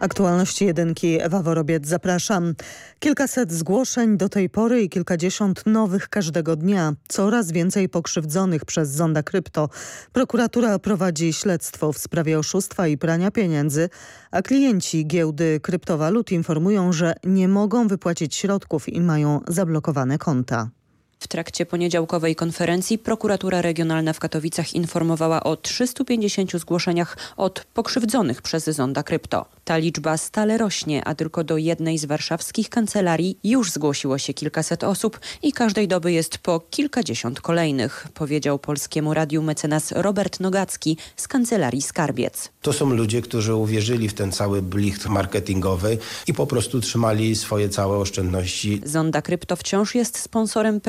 Aktualności jedynki Ewa Worobiec, zapraszam. Kilkaset zgłoszeń do tej pory i kilkadziesiąt nowych każdego dnia. Coraz więcej pokrzywdzonych przez zonda krypto. Prokuratura prowadzi śledztwo w sprawie oszustwa i prania pieniędzy, a klienci giełdy kryptowalut informują, że nie mogą wypłacić środków i mają zablokowane konta. W trakcie poniedziałkowej konferencji prokuratura regionalna w Katowicach informowała o 350 zgłoszeniach od pokrzywdzonych przez zonda krypto. Ta liczba stale rośnie, a tylko do jednej z warszawskich kancelarii już zgłosiło się kilkaset osób i każdej doby jest po kilkadziesiąt kolejnych, powiedział Polskiemu Radiu mecenas Robert Nogacki z kancelarii Skarbiec. To są ludzie, którzy uwierzyli w ten cały blicht marketingowy i po prostu trzymali swoje całe oszczędności. Zonda krypto wciąż jest sponsorem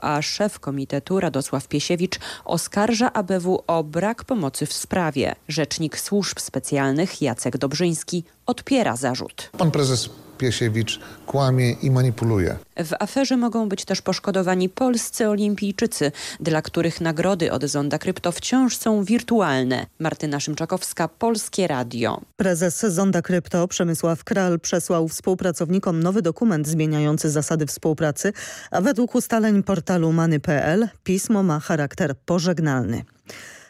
A szef komitetu Radosław Piesiewicz oskarża ABW o brak pomocy w sprawie. Rzecznik służb specjalnych Jacek Dobrzyński odpiera zarzut. Pan prezes Piesiewicz kłamie i manipuluje. W aferze mogą być też poszkodowani polscy olimpijczycy, dla których nagrody od Zonda Krypto wciąż są wirtualne. Martyna Szymczakowska, Polskie Radio. Prezes Zonda Krypto Przemysław Kral przesłał współpracownikom nowy dokument zmieniający zasady współpracy, a według ustaleń portalu many.pl pismo ma charakter pożegnalny.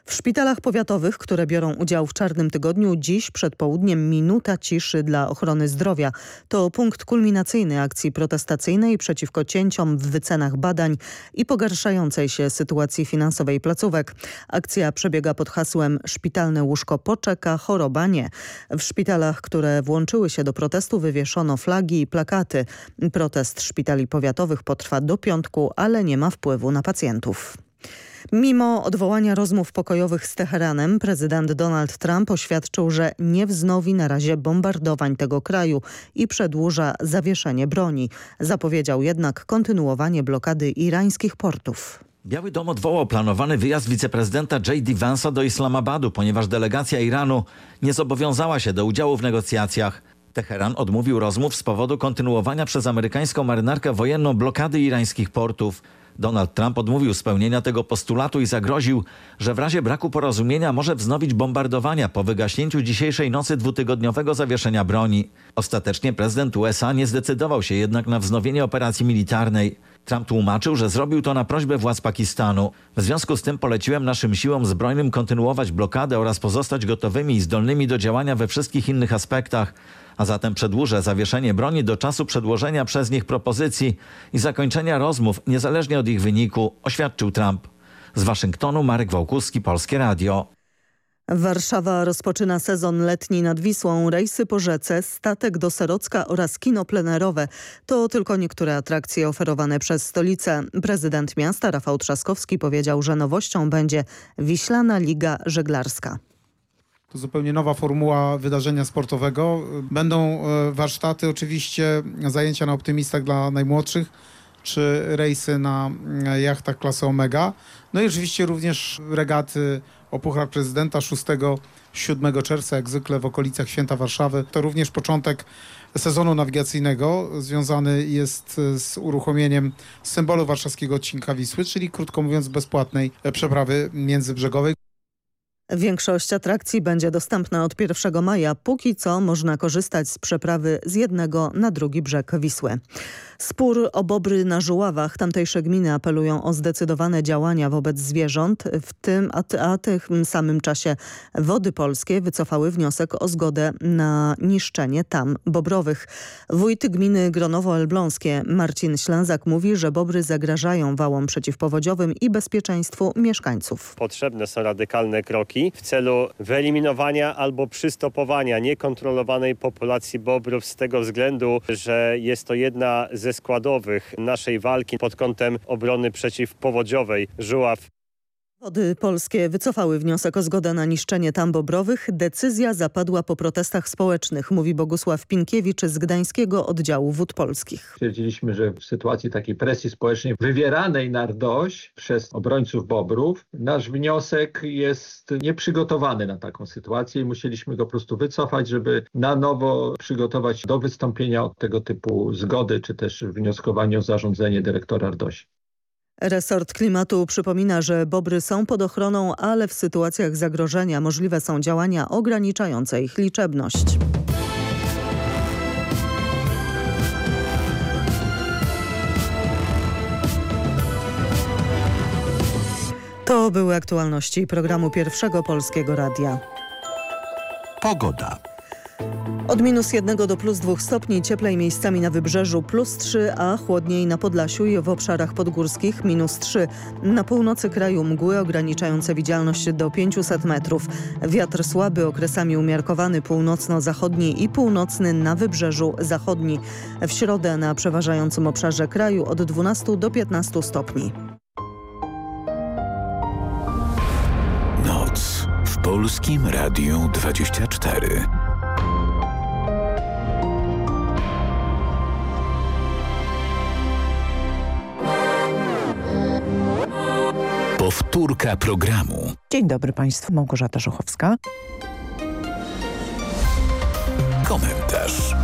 W szpitalach powiatowych, które biorą udział w Czarnym Tygodniu, dziś przed południem minuta ciszy dla ochrony zdrowia. To punkt kulminacyjny akcji protestacyjnej przeciwko cięciom w wycenach badań i pogarszającej się sytuacji finansowej placówek. Akcja przebiega pod hasłem Szpitalne łóżko poczeka, choroba nie. W szpitalach, które włączyły się do protestu wywieszono flagi i plakaty. Protest szpitali powiatowych potrwa do piątku, ale nie ma wpływu na pacjentów. Mimo odwołania rozmów pokojowych z Teheranem, prezydent Donald Trump oświadczył, że nie wznowi na razie bombardowań tego kraju i przedłuża zawieszenie broni. Zapowiedział jednak kontynuowanie blokady irańskich portów. Biały Dom odwołał planowany wyjazd wiceprezydenta J.D. Vance'a do Islamabadu, ponieważ delegacja Iranu nie zobowiązała się do udziału w negocjacjach. Teheran odmówił rozmów z powodu kontynuowania przez amerykańską marynarkę wojenną blokady irańskich portów. Donald Trump odmówił spełnienia tego postulatu i zagroził, że w razie braku porozumienia może wznowić bombardowania po wygaśnięciu dzisiejszej nocy dwutygodniowego zawieszenia broni. Ostatecznie prezydent USA nie zdecydował się jednak na wznowienie operacji militarnej. Trump tłumaczył, że zrobił to na prośbę władz Pakistanu. W związku z tym poleciłem naszym siłom zbrojnym kontynuować blokadę oraz pozostać gotowymi i zdolnymi do działania we wszystkich innych aspektach a zatem przedłużę zawieszenie broni do czasu przedłożenia przez nich propozycji i zakończenia rozmów niezależnie od ich wyniku, oświadczył Trump. Z Waszyngtonu Marek Wałkuski, Polskie Radio. Warszawa rozpoczyna sezon letni nad Wisłą, rejsy po rzece, statek do Serocka oraz kino plenerowe. To tylko niektóre atrakcje oferowane przez stolicę. Prezydent miasta Rafał Trzaskowski powiedział, że nowością będzie Wiślana Liga Żeglarska. To zupełnie nowa formuła wydarzenia sportowego. Będą e, warsztaty, oczywiście zajęcia na optymistach dla najmłodszych, czy rejsy na e, jachtach klasy Omega. No i oczywiście również regaty o Puchar Prezydenta 6-7 czerwca, jak zwykle w okolicach Święta Warszawy. To również początek sezonu nawigacyjnego związany jest z uruchomieniem symbolu warszawskiego odcinka Wisły, czyli krótko mówiąc bezpłatnej przeprawy międzybrzegowej. Większość atrakcji będzie dostępna od 1 maja. Póki co można korzystać z przeprawy z jednego na drugi brzeg Wisły. Spór o bobry na Żuławach. Tamtejsze gminy apelują o zdecydowane działania wobec zwierząt, w tym a, tym samym czasie Wody Polskie wycofały wniosek o zgodę na niszczenie tam bobrowych. Wójt gminy Gronowo-Elbląskie Marcin Ślęzak mówi, że bobry zagrażają wałom przeciwpowodziowym i bezpieczeństwu mieszkańców. Potrzebne są radykalne kroki w celu wyeliminowania albo przystopowania niekontrolowanej populacji bobrów z tego względu, że jest to jedna ze składowych naszej walki pod kątem obrony przeciwpowodziowej. Żuław Wody polskie wycofały wniosek o zgodę na niszczenie tam bobrowych. Decyzja zapadła po protestach społecznych, mówi Bogusław Pinkiewicz z Gdańskiego Oddziału Wód Polskich. Stwierdziliśmy, że w sytuacji takiej presji społecznej wywieranej na RDOŚ przez obrońców bobrów, nasz wniosek jest nieprzygotowany na taką sytuację i musieliśmy go po prostu wycofać, żeby na nowo przygotować do wystąpienia od tego typu zgody, czy też wnioskowania o zarządzenie dyrektora RDOŚ. Resort Klimatu przypomina, że bobry są pod ochroną, ale w sytuacjach zagrożenia możliwe są działania ograniczające ich liczebność. To były aktualności programu Pierwszego Polskiego Radia. Pogoda. Od minus jednego do plus dwóch stopni, cieplej miejscami na wybrzeżu plus 3, a chłodniej na Podlasiu i w obszarach podgórskich minus 3. Na północy kraju mgły ograniczające widzialność do 500 metrów. Wiatr słaby, okresami umiarkowany północno-zachodni i północny na wybrzeżu zachodni. W środę na przeważającym obszarze kraju od 12 do 15 stopni. Noc w Polskim Radiu 24. Powtórka programu. Dzień dobry Państwu, Małgorzata Żuchowska. Komentarz.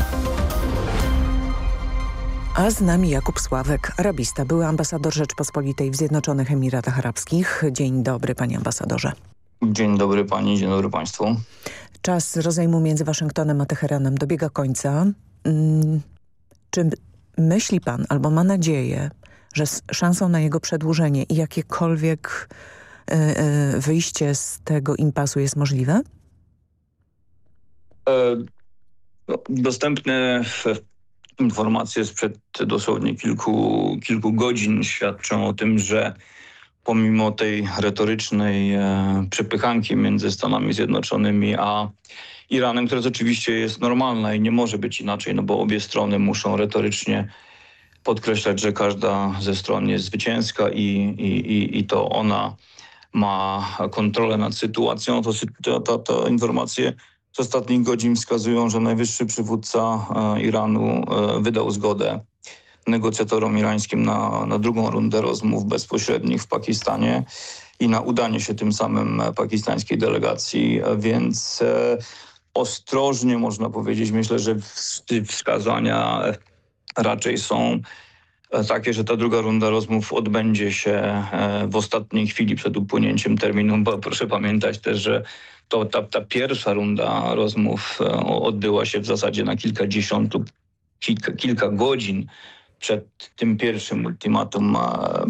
A z nami Jakub Sławek, arabista, były ambasador Rzeczpospolitej w Zjednoczonych Emiratach Arabskich. Dzień dobry panie ambasadorze. Dzień dobry pani, dzień dobry państwu. Czas rozejmu między Waszyngtonem a Teheranem dobiega końca. Hmm, czy myśli pan albo ma nadzieję, że z szansą na jego przedłużenie i jakiekolwiek y, y, wyjście z tego impasu jest możliwe? E, no, dostępne informacje sprzed dosłownie kilku, kilku godzin świadczą o tym, że pomimo tej retorycznej e, przepychanki między Stanami Zjednoczonymi a Iranem, która oczywiście jest normalna i nie może być inaczej, no bo obie strony muszą retorycznie podkreślać, że każda ze stron jest zwycięska i, i, i to ona ma kontrolę nad sytuacją, to, to, to informacje z ostatnich godzin wskazują, że najwyższy przywódca e, Iranu e, wydał zgodę negocjatorom irańskim na, na drugą rundę rozmów bezpośrednich w Pakistanie i na udanie się tym samym pakistańskiej delegacji, więc e, ostrożnie można powiedzieć. Myślę, że wskazania raczej są e, takie, że ta druga runda rozmów odbędzie się e, w ostatniej chwili przed upłynięciem terminu, bo proszę pamiętać też, że to ta, ta pierwsza runda rozmów e, odbyła się w zasadzie na kilkadziesiąt kilka, kilka godzin przed tym pierwszym ultimatum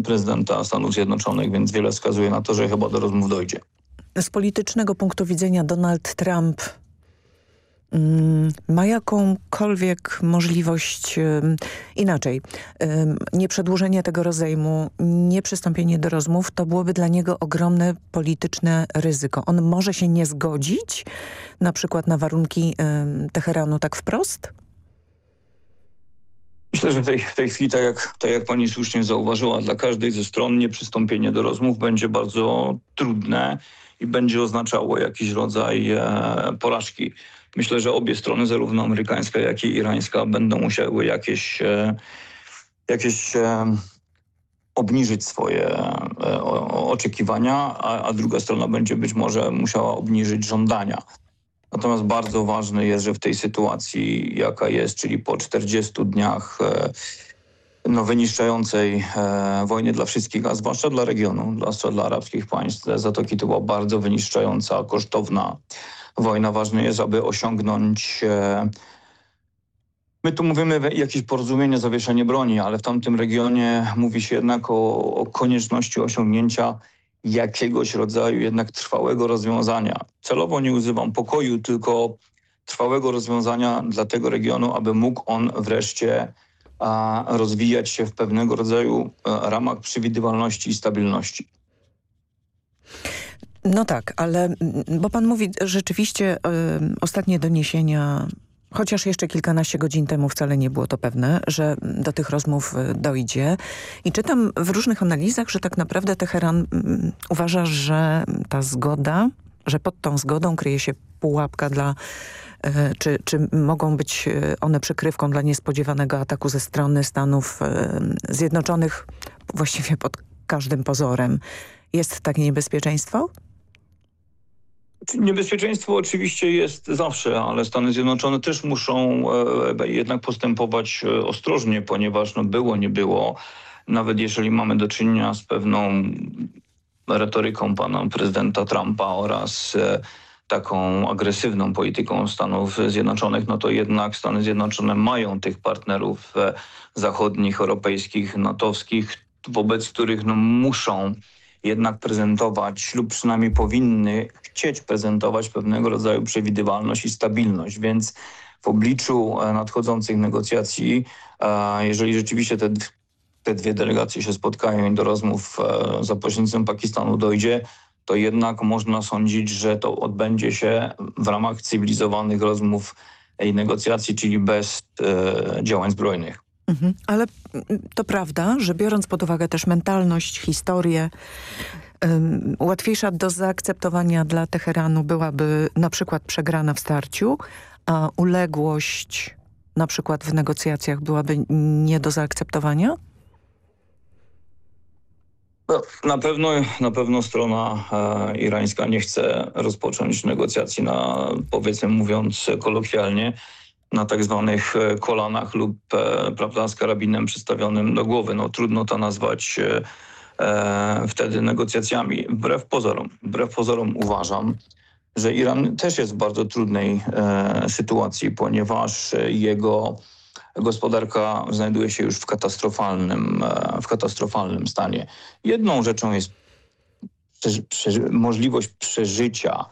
prezydenta Stanów Zjednoczonych, więc wiele wskazuje na to, że chyba do rozmów dojdzie. Z politycznego punktu widzenia Donald Trump ma jakąkolwiek możliwość inaczej. Nieprzedłużenie tego rozejmu, nieprzystąpienie do rozmów, to byłoby dla niego ogromne polityczne ryzyko. On może się nie zgodzić na przykład na warunki Teheranu tak wprost? Myślę, że w tej, w tej chwili, tak jak, tak jak pani słusznie zauważyła, dla każdej ze stron nieprzystąpienie do rozmów będzie bardzo trudne i będzie oznaczało jakiś rodzaj e, porażki. Myślę, że obie strony, zarówno amerykańska, jak i irańska, będą musiały jakieś, e, jakieś e, obniżyć swoje e, oczekiwania, a, a druga strona będzie być może musiała obniżyć żądania. Natomiast bardzo ważne jest, że w tej sytuacji, jaka jest, czyli po 40 dniach no, wyniszczającej e, wojny dla wszystkich, a zwłaszcza dla regionu, zwłaszcza dla arabskich państw. Zatoki to była bardzo wyniszczająca, kosztowna wojna. Ważne jest, aby osiągnąć... E, my tu mówimy jakieś porozumienie, zawieszenie broni, ale w tamtym regionie mówi się jednak o, o konieczności osiągnięcia jakiegoś rodzaju jednak trwałego rozwiązania. Celowo nie używam pokoju, tylko trwałego rozwiązania dla tego regionu, aby mógł on wreszcie a, rozwijać się w pewnego rodzaju a, e, ramach przewidywalności i stabilności. No tak, ale bo pan mówi rzeczywiście y, ostatnie doniesienia chociaż jeszcze kilkanaście godzin temu wcale nie było to pewne, że do tych rozmów y, dojdzie. I czytam w różnych analizach, że tak naprawdę Teheran um, uważa, że ta zgoda, że pod tą zgodą kryje się pułapka dla y, czy, czy mogą być y, one przykrywką dla niespodziewanego ataku ze strony Stanów Zjednoczonych właściwie pod każdym pozorem. Jest takie niebezpieczeństwo? Niebezpieczeństwo oczywiście jest zawsze, ale Stany Zjednoczone też muszą e, jednak postępować e, ostrożnie, ponieważ no było, nie było. Nawet jeżeli mamy do czynienia z pewną retoryką pana prezydenta Trumpa oraz e, taką agresywną polityką Stanów Zjednoczonych, no to jednak Stany Zjednoczone mają tych partnerów zachodnich, europejskich, natowskich, wobec których no, muszą jednak prezentować lub przynajmniej powinny chcieć prezentować pewnego rodzaju przewidywalność i stabilność, więc w obliczu e, nadchodzących negocjacji, e, jeżeli rzeczywiście te, te dwie delegacje się spotkają i do rozmów e, za pośrednictwem Pakistanu dojdzie, to jednak można sądzić, że to odbędzie się w ramach cywilizowanych rozmów i negocjacji, czyli bez e, działań zbrojnych. Mhm. Ale to prawda, że biorąc pod uwagę też mentalność, historię, łatwiejsza do zaakceptowania dla Teheranu byłaby na przykład przegrana w starciu, a uległość na przykład w negocjacjach byłaby nie do zaakceptowania? No, na pewno, na pewno strona e, irańska nie chce rozpocząć negocjacji na, powiedzmy mówiąc kolokwialnie, na tak zwanych e, kolanach lub e, prawda, z karabinem przystawionym do głowy. No, trudno to nazwać e, e, wtedy negocjacjami. Wbrew pozorom, wbrew pozorom uważam, że Iran też jest w bardzo trudnej e, sytuacji, ponieważ jego gospodarka znajduje się już w katastrofalnym, e, w katastrofalnym stanie. Jedną rzeczą jest przeży możliwość przeżycia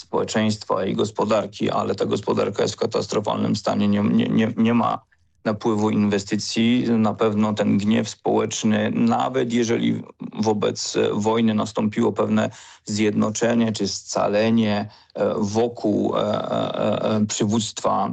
społeczeństwa i gospodarki, ale ta gospodarka jest w katastrofalnym stanie, nie, nie, nie ma napływu inwestycji. Na pewno ten gniew społeczny, nawet jeżeli wobec wojny nastąpiło pewne zjednoczenie czy scalenie e, wokół e, e, przywództwa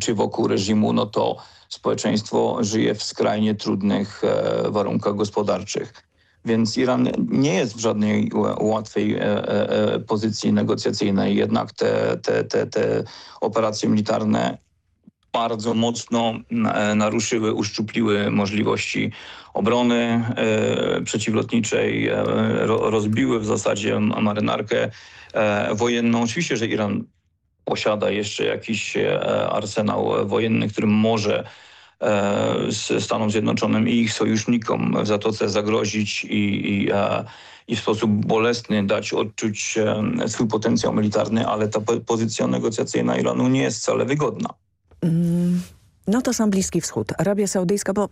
czy wokół reżimu, no to społeczeństwo żyje w skrajnie trudnych warunkach gospodarczych. Więc Iran nie jest w żadnej łatwej e, e, e, pozycji negocjacyjnej. Jednak te, te, te, te operacje militarne bardzo mocno naruszyły, uszczupliły możliwości obrony przeciwlotniczej, rozbiły w zasadzie marynarkę wojenną. Oczywiście, że Iran posiada jeszcze jakiś arsenał wojenny, którym może z Stanom Zjednoczonym i ich sojusznikom w Zatoce zagrozić i, i, i w sposób bolesny dać odczuć swój potencjał militarny, ale ta pozycja negocjacyjna Iranu nie jest wcale wygodna. Mm. No to sam Bliski Wschód, Arabia Saudyjska, bo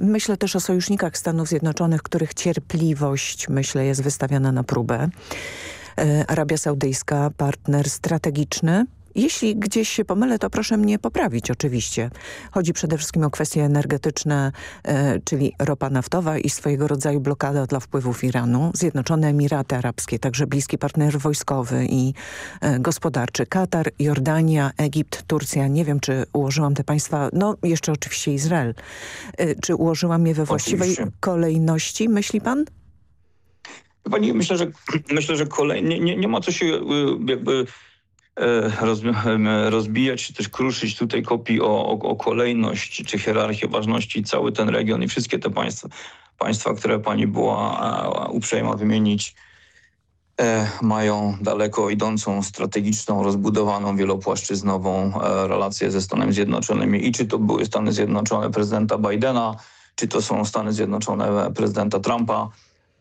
myślę też o sojusznikach Stanów Zjednoczonych, których cierpliwość, myślę, jest wystawiana na próbę. E, Arabia Saudyjska, partner strategiczny, jeśli gdzieś się pomylę, to proszę mnie poprawić oczywiście. Chodzi przede wszystkim o kwestie energetyczne, e, czyli ropa naftowa i swojego rodzaju blokada dla wpływów Iranu. Zjednoczone Emiraty Arabskie, także bliski partner wojskowy i e, gospodarczy. Katar, Jordania, Egipt, Turcja. Nie wiem, czy ułożyłam te państwa, no jeszcze oczywiście Izrael. E, czy ułożyłam je we właściwej oczywiście. kolejności, myśli pan? Pani, myślę, że myślę, że kolej, nie, nie, nie ma co się e, jakby rozbijać czy też kruszyć tutaj kopii o, o, o kolejność czy hierarchię ważności cały ten region i wszystkie te państwa, państwa które pani była uprzejma wymienić, e, mają daleko idącą, strategiczną, rozbudowaną, wielopłaszczyznową e, relację ze Stanami Zjednoczonymi. I czy to były Stany Zjednoczone prezydenta Bidena, czy to są Stany Zjednoczone prezydenta Trumpa,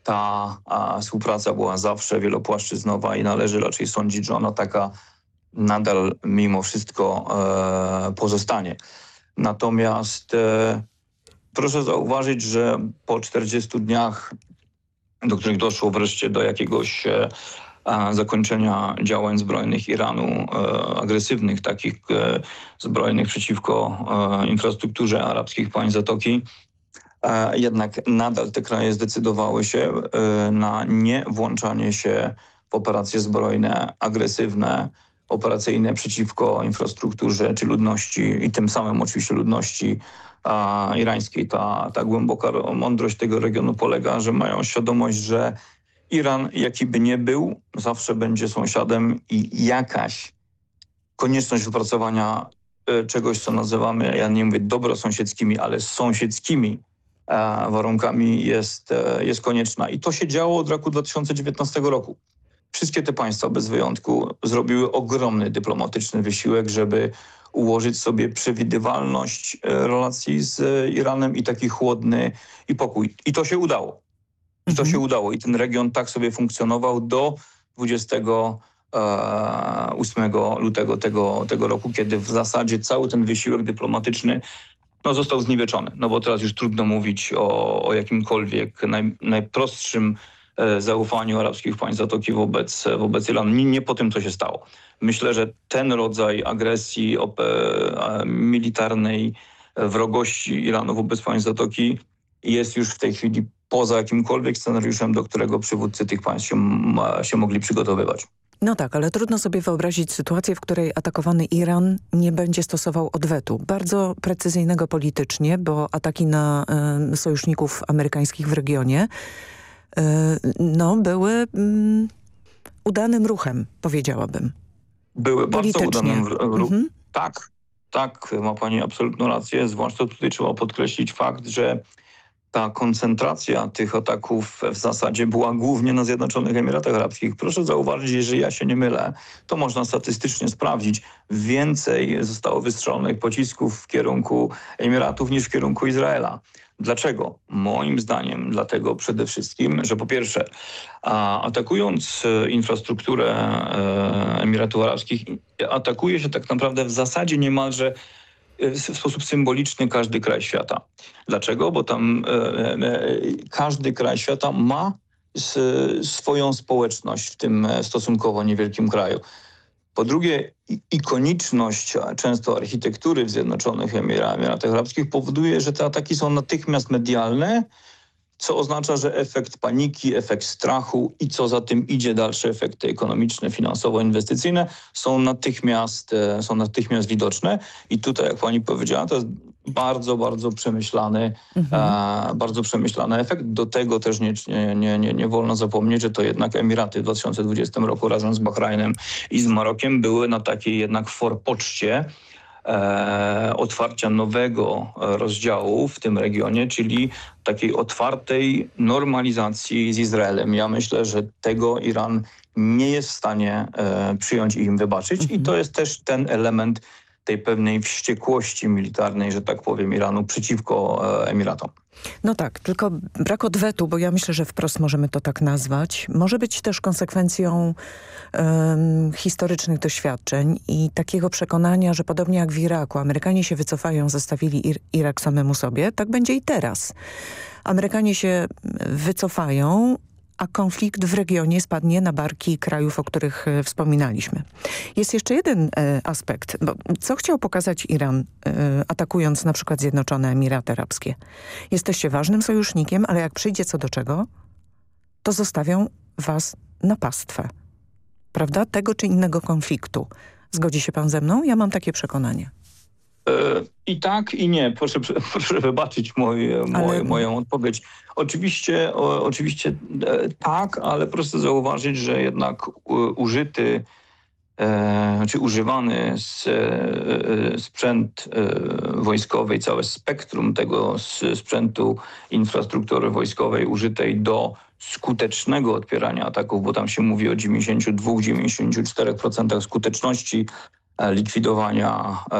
ta współpraca była zawsze wielopłaszczyznowa i należy raczej sądzić, że ona taka nadal mimo wszystko e, pozostanie. Natomiast e, proszę zauważyć, że po 40 dniach, do których doszło wreszcie do jakiegoś e, zakończenia działań zbrojnych Iranu, agresywnych takich zbrojnych przeciwko infrastrukturze arabskich państw Zatoki, jednak nadal te kraje zdecydowały się na nie włączanie się w operacje zbrojne agresywne operacyjne przeciwko infrastrukturze czy ludności i tym samym oczywiście ludności a, irańskiej. Ta, ta głęboka mądrość tego regionu polega, że mają świadomość, że Iran, jaki by nie był, zawsze będzie sąsiadem i jakaś konieczność wypracowania y, czegoś, co nazywamy, ja nie mówię dobrosąsiedzkimi, ale sąsiedzkimi e, warunkami jest, e, jest konieczna. I to się działo od roku 2019 roku. Wszystkie te państwa bez wyjątku zrobiły ogromny dyplomatyczny wysiłek, żeby ułożyć sobie przewidywalność e, relacji z Iranem i taki chłodny i pokój. I to się udało. I to mhm. się udało. I ten region tak sobie funkcjonował do 28 e, lutego tego, tego roku, kiedy w zasadzie cały ten wysiłek dyplomatyczny no, został zniweczony. No bo teraz już trudno mówić o, o jakimkolwiek naj, najprostszym E, zaufaniu arabskich państw Zatoki wobec, wobec Iranu. Nie, nie po tym, co się stało. Myślę, że ten rodzaj agresji militarnej, wrogości Iranu wobec państw Zatoki jest już w tej chwili poza jakimkolwiek scenariuszem, do którego przywódcy tych państw się, się mogli przygotowywać. No tak, ale trudno sobie wyobrazić sytuację, w której atakowany Iran nie będzie stosował odwetu. Bardzo precyzyjnego politycznie, bo ataki na y, sojuszników amerykańskich w regionie E, no, były mm, udanym ruchem, powiedziałabym. Były bardzo udanym ruchem. Mhm. Tak, tak, ma pani absolutną rację, zwłaszcza tutaj trzeba podkreślić fakt, że ta koncentracja tych ataków w zasadzie była głównie na Zjednoczonych Emiratach Arabskich. Proszę zauważyć, jeżeli ja się nie mylę, to można statystycznie sprawdzić. Więcej zostało wystrzelonych pocisków w kierunku Emiratów niż w kierunku Izraela. Dlaczego? Moim zdaniem dlatego przede wszystkim, że po pierwsze atakując e, infrastrukturę e, Emiratów Arabskich atakuje się tak naprawdę w zasadzie niemalże e, w sposób symboliczny każdy kraj świata. Dlaczego? Bo tam każdy kraj świata ma swoją społeczność w tym stosunkowo niewielkim kraju. Po drugie, ikoniczność często architektury w Zjednoczonych Emiratach Arabskich powoduje, że te ataki są natychmiast medialne, co oznacza, że efekt paniki, efekt strachu i co za tym idzie dalsze efekty ekonomiczne, finansowo-inwestycyjne są natychmiast, e, są natychmiast widoczne. I tutaj, jak pani powiedziała, to jest bardzo, bardzo przemyślany, mhm. e, bardzo przemyślany efekt. Do tego też nie, nie, nie, nie wolno zapomnieć, że to jednak Emiraty w 2020 roku razem z Bahrajnem i z Marokiem były na takiej jednak forpoczcie e, otwarcia nowego rozdziału w tym regionie, czyli takiej otwartej normalizacji z Izraelem. Ja myślę, że tego Iran nie jest w stanie e, przyjąć i im wybaczyć mhm. i to jest też ten element tej pewnej wściekłości militarnej, że tak powiem, Iranu przeciwko e, Emiratom. No tak, tylko brak odwetu, bo ja myślę, że wprost możemy to tak nazwać, może być też konsekwencją um, historycznych doświadczeń i takiego przekonania, że podobnie jak w Iraku, Amerykanie się wycofają, zostawili Ir Irak samemu sobie, tak będzie i teraz. Amerykanie się wycofają, a konflikt w regionie spadnie na barki krajów, o których e, wspominaliśmy. Jest jeszcze jeden e, aspekt. Bo co chciał pokazać Iran, e, atakując na przykład Zjednoczone Emiraty Arabskie? Jesteście ważnym sojusznikiem, ale jak przyjdzie co do czego, to zostawią was na pastwę. Prawda? Tego czy innego konfliktu. Zgodzi się pan ze mną? Ja mam takie przekonanie. I tak, i nie. Proszę, proszę wybaczyć moją odpowiedź. Oczywiście, o, oczywiście e, tak, ale proszę zauważyć, że jednak użyty e, czy używany z, e, sprzęt e, wojskowy, całe spektrum tego sprzętu infrastruktury wojskowej użytej do skutecznego odpierania ataków, bo tam się mówi o 92-94% skuteczności likwidowania e,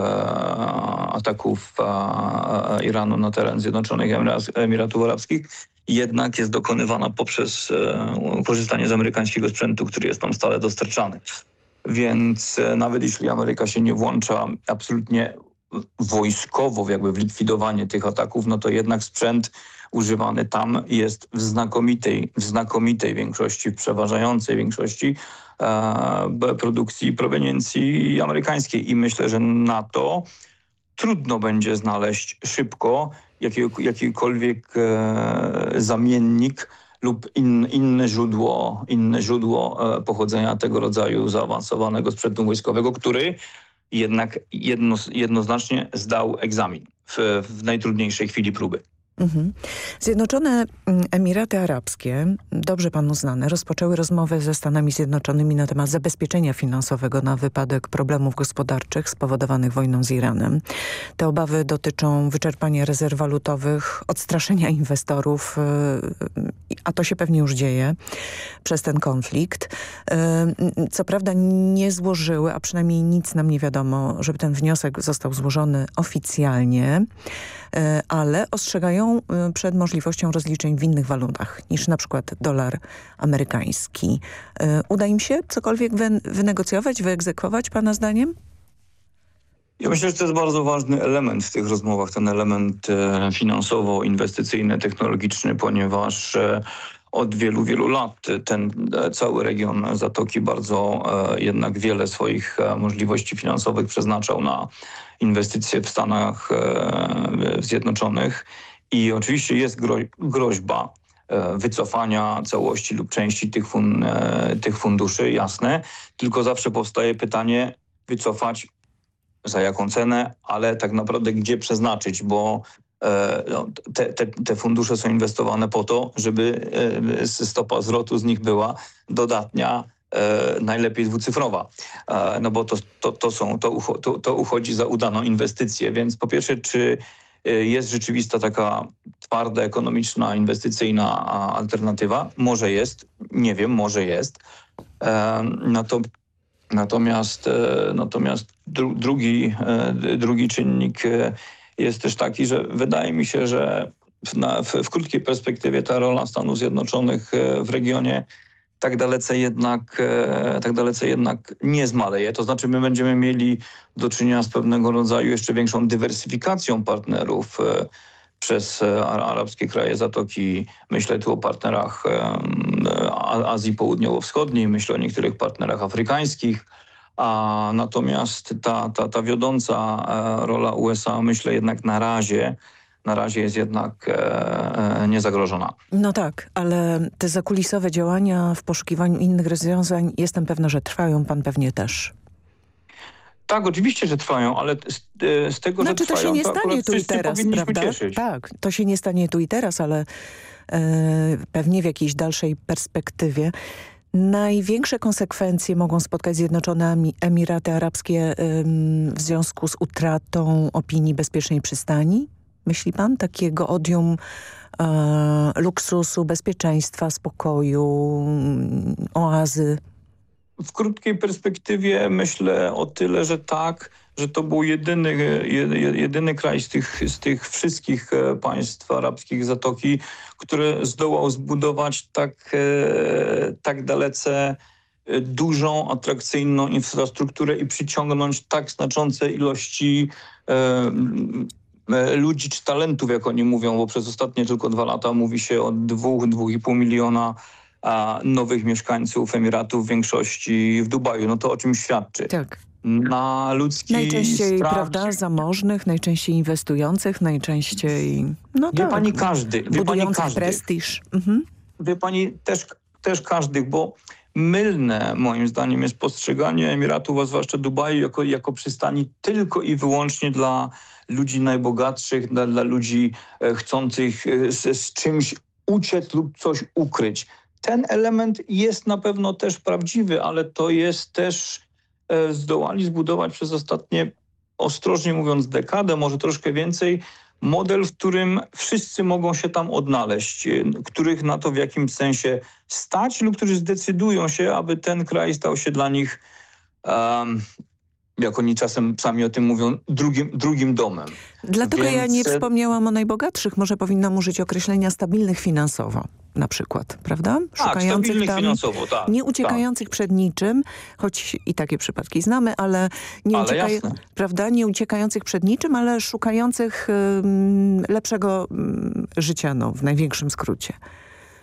ataków e, Iranu na teren Zjednoczonych Emiratów Arabskich jednak jest dokonywana poprzez korzystanie z amerykańskiego sprzętu, który jest tam stale dostarczany. Więc nawet jeśli Ameryka się nie włącza absolutnie wojskowo jakby w likwidowanie tych ataków, no to jednak sprzęt używany tam jest w znakomitej, w znakomitej większości, w przeważającej większości E, produkcji proweniencji amerykańskiej i myślę, że na to trudno będzie znaleźć szybko jakikolwiek e, zamiennik lub in, inne źródło, inne źródło pochodzenia tego rodzaju zaawansowanego sprzętu wojskowego, który jednak jedno, jednoznacznie zdał egzamin w, w najtrudniejszej chwili próby. Mhm. Zjednoczone mm, Emiraty Arabskie, dobrze panu znane, rozpoczęły rozmowy ze Stanami Zjednoczonymi na temat zabezpieczenia finansowego na wypadek problemów gospodarczych spowodowanych wojną z Iranem. Te obawy dotyczą wyczerpania rezerw walutowych, odstraszenia inwestorów, y, a to się pewnie już dzieje przez ten konflikt. Y, co prawda nie złożyły, a przynajmniej nic nam nie wiadomo, żeby ten wniosek został złożony oficjalnie. E, ale ostrzegają e, przed możliwością rozliczeń w innych walutach niż na przykład dolar amerykański. E, uda im się cokolwiek wynegocjować, wyegzekwować pana zdaniem? Ja myślę, że to jest bardzo ważny element w tych rozmowach, ten element finansowo-inwestycyjny, technologiczny, ponieważ od wielu, wielu lat ten cały region Zatoki bardzo jednak wiele swoich możliwości finansowych przeznaczał na inwestycje w Stanach e, Zjednoczonych. I oczywiście jest groźba e, wycofania całości lub części tych, fun e, tych funduszy, jasne, tylko zawsze powstaje pytanie wycofać za jaką cenę, ale tak naprawdę gdzie przeznaczyć, bo no, te, te, te, fundusze są inwestowane po to, żeby stopa zwrotu z nich była dodatnia najlepiej dwucyfrowa, e, no bo to, to, to, są, to, to, to uchodzi za udaną inwestycję. Więc po pierwsze, czy e, jest rzeczywista taka twarda, ekonomiczna, inwestycyjna alternatywa? Może jest, nie wiem, może jest. No to, natomiast natomiast dru, drugi, drugi czynnik jest też taki, że wydaje mi się, że w, w, w krótkiej perspektywie ta rola Stanów Zjednoczonych w regionie tak dalece jednak, e, tak dalece jednak nie zmaleje. To znaczy my będziemy mieli do czynienia z pewnego rodzaju jeszcze większą dywersyfikacją partnerów e, przez e, arabskie kraje Zatoki. Myślę tu o partnerach Azji Południowo-Wschodniej, myślę o niektórych partnerach afrykańskich. A natomiast ta, ta, ta wiodąca rola USA myślę jednak na razie na razie jest jednak e, e, niezagrożona. No tak, ale te zakulisowe działania w poszukiwaniu innych rozwiązań jestem pewna, że trwają. Pan pewnie też. Tak, oczywiście, że trwają, ale z, e, z tego, znaczy, że trwają, to się nie stanie tu i teraz, prawda? Cieszyć. Tak, to się nie stanie tu i teraz, ale e, pewnie w jakiejś dalszej perspektywie. Największe konsekwencje mogą spotkać Zjednoczone Emiraty Arabskie w związku z utratą opinii bezpiecznej przystani? Myśli pan, takiego odium e, luksusu, bezpieczeństwa, spokoju, oazy? W krótkiej perspektywie myślę o tyle, że tak, że to był jedyny, jedyny kraj z tych, z tych wszystkich e, państw arabskich Zatoki, który zdołał zbudować tak, e, tak dalece e, dużą, atrakcyjną infrastrukturę i przyciągnąć tak znaczące ilości ludzi czy talentów, jak oni mówią, bo przez ostatnie tylko dwa lata mówi się o dwóch, dwóch i pół miliona nowych mieszkańców Emiratów, w większości w Dubaju. No to o czym świadczy? Tak. Na ludzki Najczęściej, strach... prawda, zamożnych, najczęściej inwestujących, najczęściej... No wie tak, pani każdy. Wie pani każdy. prestiż. Mhm. Wie pani też, też każdych, bo mylne moim zdaniem jest postrzeganie Emiratów, a zwłaszcza Dubaju jako, jako przystani tylko i wyłącznie dla ludzi najbogatszych, dla, dla ludzi e, chcących e, z, z czymś uciec lub coś ukryć. Ten element jest na pewno też prawdziwy, ale to jest też e, zdołali zbudować przez ostatnie, ostrożnie mówiąc, dekadę, może troszkę więcej, model, w którym wszyscy mogą się tam odnaleźć, których na to w jakimś sensie stać lub którzy zdecydują się, aby ten kraj stał się dla nich um, jak oni czasem sami o tym mówią, drugim, drugim domem. Dlatego Więc... ja nie wspomniałam o najbogatszych. Może powinnam użyć określenia stabilnych finansowo na przykład, prawda? Tak, Szukających tam, finansowo, tak. Nie uciekających tak. przed niczym, choć i takie przypadki znamy, ale nie, ale prawda? nie uciekających przed niczym, ale szukających um, lepszego um, życia, no, w największym skrócie.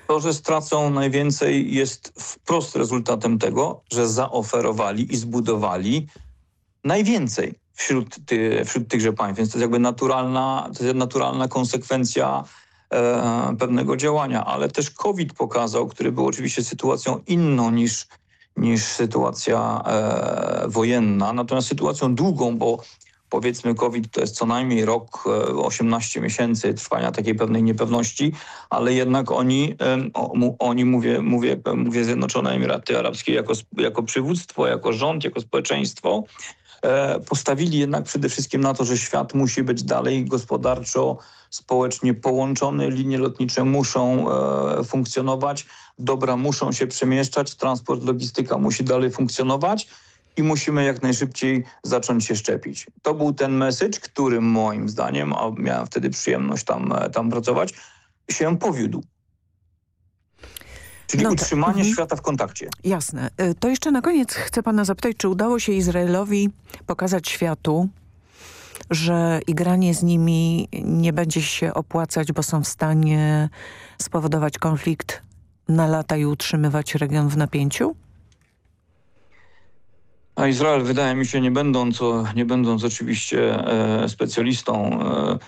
To, że stracą najwięcej jest wprost rezultatem tego, że zaoferowali i zbudowali najwięcej wśród, ty, wśród tychże państw. Więc to jest jakby naturalna, to jest naturalna konsekwencja e, pewnego działania, ale też COVID pokazał, który był oczywiście sytuacją inną niż, niż sytuacja e, wojenna, natomiast sytuacją długą, bo powiedzmy COVID to jest co najmniej rok, 18 miesięcy trwania takiej pewnej niepewności, ale jednak oni, oni mówię, mówię, mówię Zjednoczone Emiraty Arabskie jako, jako przywództwo, jako rząd, jako społeczeństwo, e, postawili jednak przede wszystkim na to, że świat musi być dalej gospodarczo, społecznie połączony, linie lotnicze muszą e, funkcjonować, dobra muszą się przemieszczać, transport, logistyka musi dalej funkcjonować i musimy jak najszybciej zacząć się szczepić. To był ten message, który moim zdaniem, a miałem wtedy przyjemność tam, e, tam pracować, się powiódł. Czyli no utrzymanie mhm. świata w kontakcie. Jasne. E, to jeszcze na koniec chcę pana zapytać, czy udało się Izraelowi pokazać światu, że igranie z nimi nie będzie się opłacać, bo są w stanie spowodować konflikt na lata i utrzymywać region w napięciu? A Izrael wydaje mi się, nie będąc, nie będąc oczywiście e, specjalistą, e,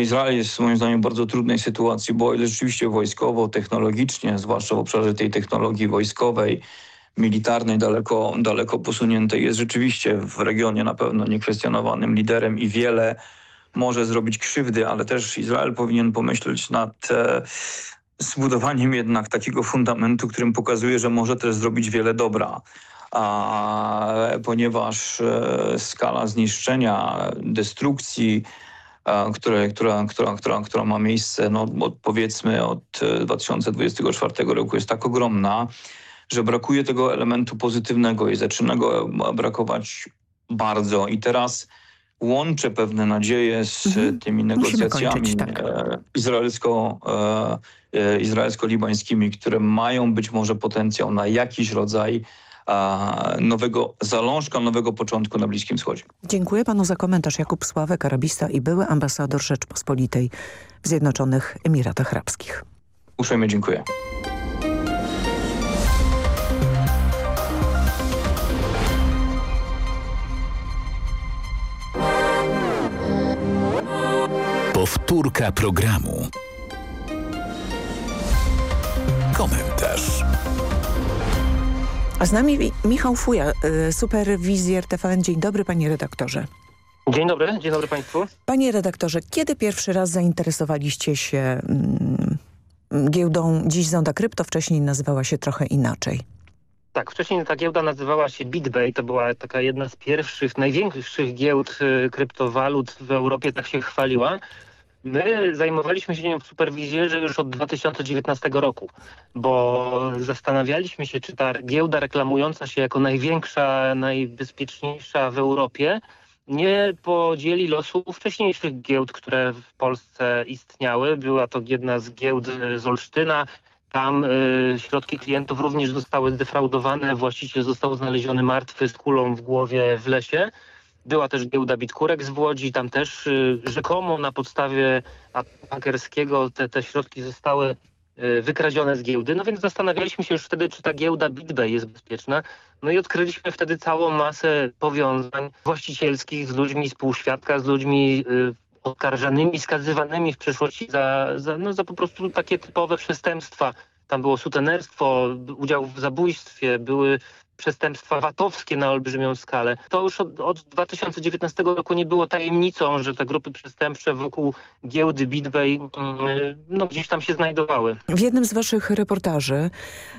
Izrael jest moim zdaniem w bardzo trudnej sytuacji, bo ile rzeczywiście wojskowo, technologicznie, zwłaszcza w obszarze tej technologii wojskowej, militarnej daleko, daleko posuniętej, jest rzeczywiście w regionie na pewno niekwestionowanym liderem i wiele może zrobić krzywdy, ale też Izrael powinien pomyśleć nad e, zbudowaniem jednak takiego fundamentu, którym pokazuje, że może też zrobić wiele dobra. A, ponieważ e, skala zniszczenia, destrukcji, które, która, która, która, która ma miejsce no, od, powiedzmy od 2024 e, roku jest tak ogromna, że brakuje tego elementu pozytywnego i zaczyna go brakować bardzo. I teraz łączę pewne nadzieje z mhm. tymi negocjacjami tak. E, izraelsko, izraelsko-libańskimi, które mają być może potencjał na jakiś rodzaj nowego zalążka, nowego początku na Bliskim Wschodzie. Dziękuję panu za komentarz. Jakub Sławek, arabista i były ambasador Rzeczpospolitej w Zjednoczonych Emiratach Arabskich. Uprzejmie dziękuję. Powtórka programu. Komentarz. A z nami Michał Fuja, y, superwizjer TVN. Dzień dobry panie redaktorze. Dzień dobry, dzień dobry państwu. Panie redaktorze, kiedy pierwszy raz zainteresowaliście się mm, giełdą dziś Zonda Krypto? Wcześniej nazywała się trochę inaczej. Tak, wcześniej ta giełda nazywała się BitBay. To była taka jedna z pierwszych, największych giełd y, kryptowalut w Europie, tak się chwaliła. My zajmowaliśmy się nią w superwizjerze już od 2019 roku, bo zastanawialiśmy się, czy ta giełda reklamująca się jako największa, najbezpieczniejsza w Europie nie podzieli losu wcześniejszych giełd, które w Polsce istniały. Była to jedna z giełd z Olsztyna. Tam y, środki klientów również zostały zdefraudowane. Właściciel został znaleziony martwy z kulą w głowie w lesie. Była też giełda Bitkurek z Łodzi, tam też y, rzekomo na podstawie hakerskiego te, te środki zostały y, wykradzione z giełdy. No więc zastanawialiśmy się już wtedy, czy ta giełda BitBay jest bezpieczna. No i odkryliśmy wtedy całą masę powiązań właścicielskich z ludźmi z półświadka, z ludźmi y, oskarżanymi, skazywanymi w przeszłości za, za, no, za po prostu takie typowe przestępstwa. Tam było sutenerstwo, udział w zabójstwie, były przestępstwa VAT-owskie na olbrzymią skalę. To już od, od 2019 roku nie było tajemnicą, że te grupy przestępcze wokół giełdy BitBay mm, no, gdzieś tam się znajdowały. W jednym z waszych reportaży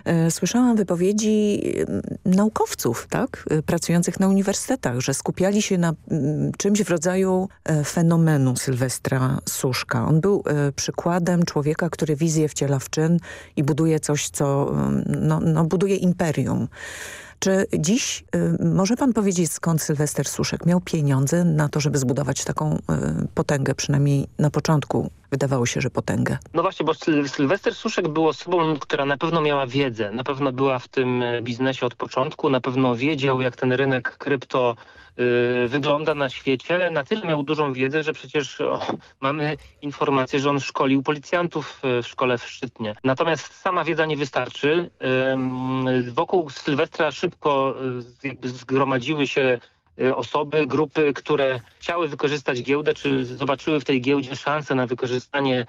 e, słyszałam wypowiedzi naukowców, tak, e, pracujących na uniwersytetach, że skupiali się na czymś w rodzaju e, fenomenu Sylwestra Suszka. On był przykładem człowieka, który wizję wciela w czyn i buduje coś, co no, no buduje imperium. Czy dziś y, może pan powiedzieć, skąd Sylwester Suszek miał pieniądze na to, żeby zbudować taką y, potęgę, przynajmniej na początku wydawało się, że potęgę? No właśnie, bo Sylwester Suszek był osobą, która na pewno miała wiedzę, na pewno była w tym e, biznesie od początku, na pewno wiedział, jak ten rynek krypto Y, wygląda na świecie. Na tyle miał dużą wiedzę, że przecież o, mamy informację, że on szkolił policjantów w szkole w Szczytnie. Natomiast sama wiedza nie wystarczy. Wokół Sylwestra szybko y, zgromadziły się y, osoby, grupy, które chciały wykorzystać giełdę, czy zobaczyły w tej giełdzie szansę na wykorzystanie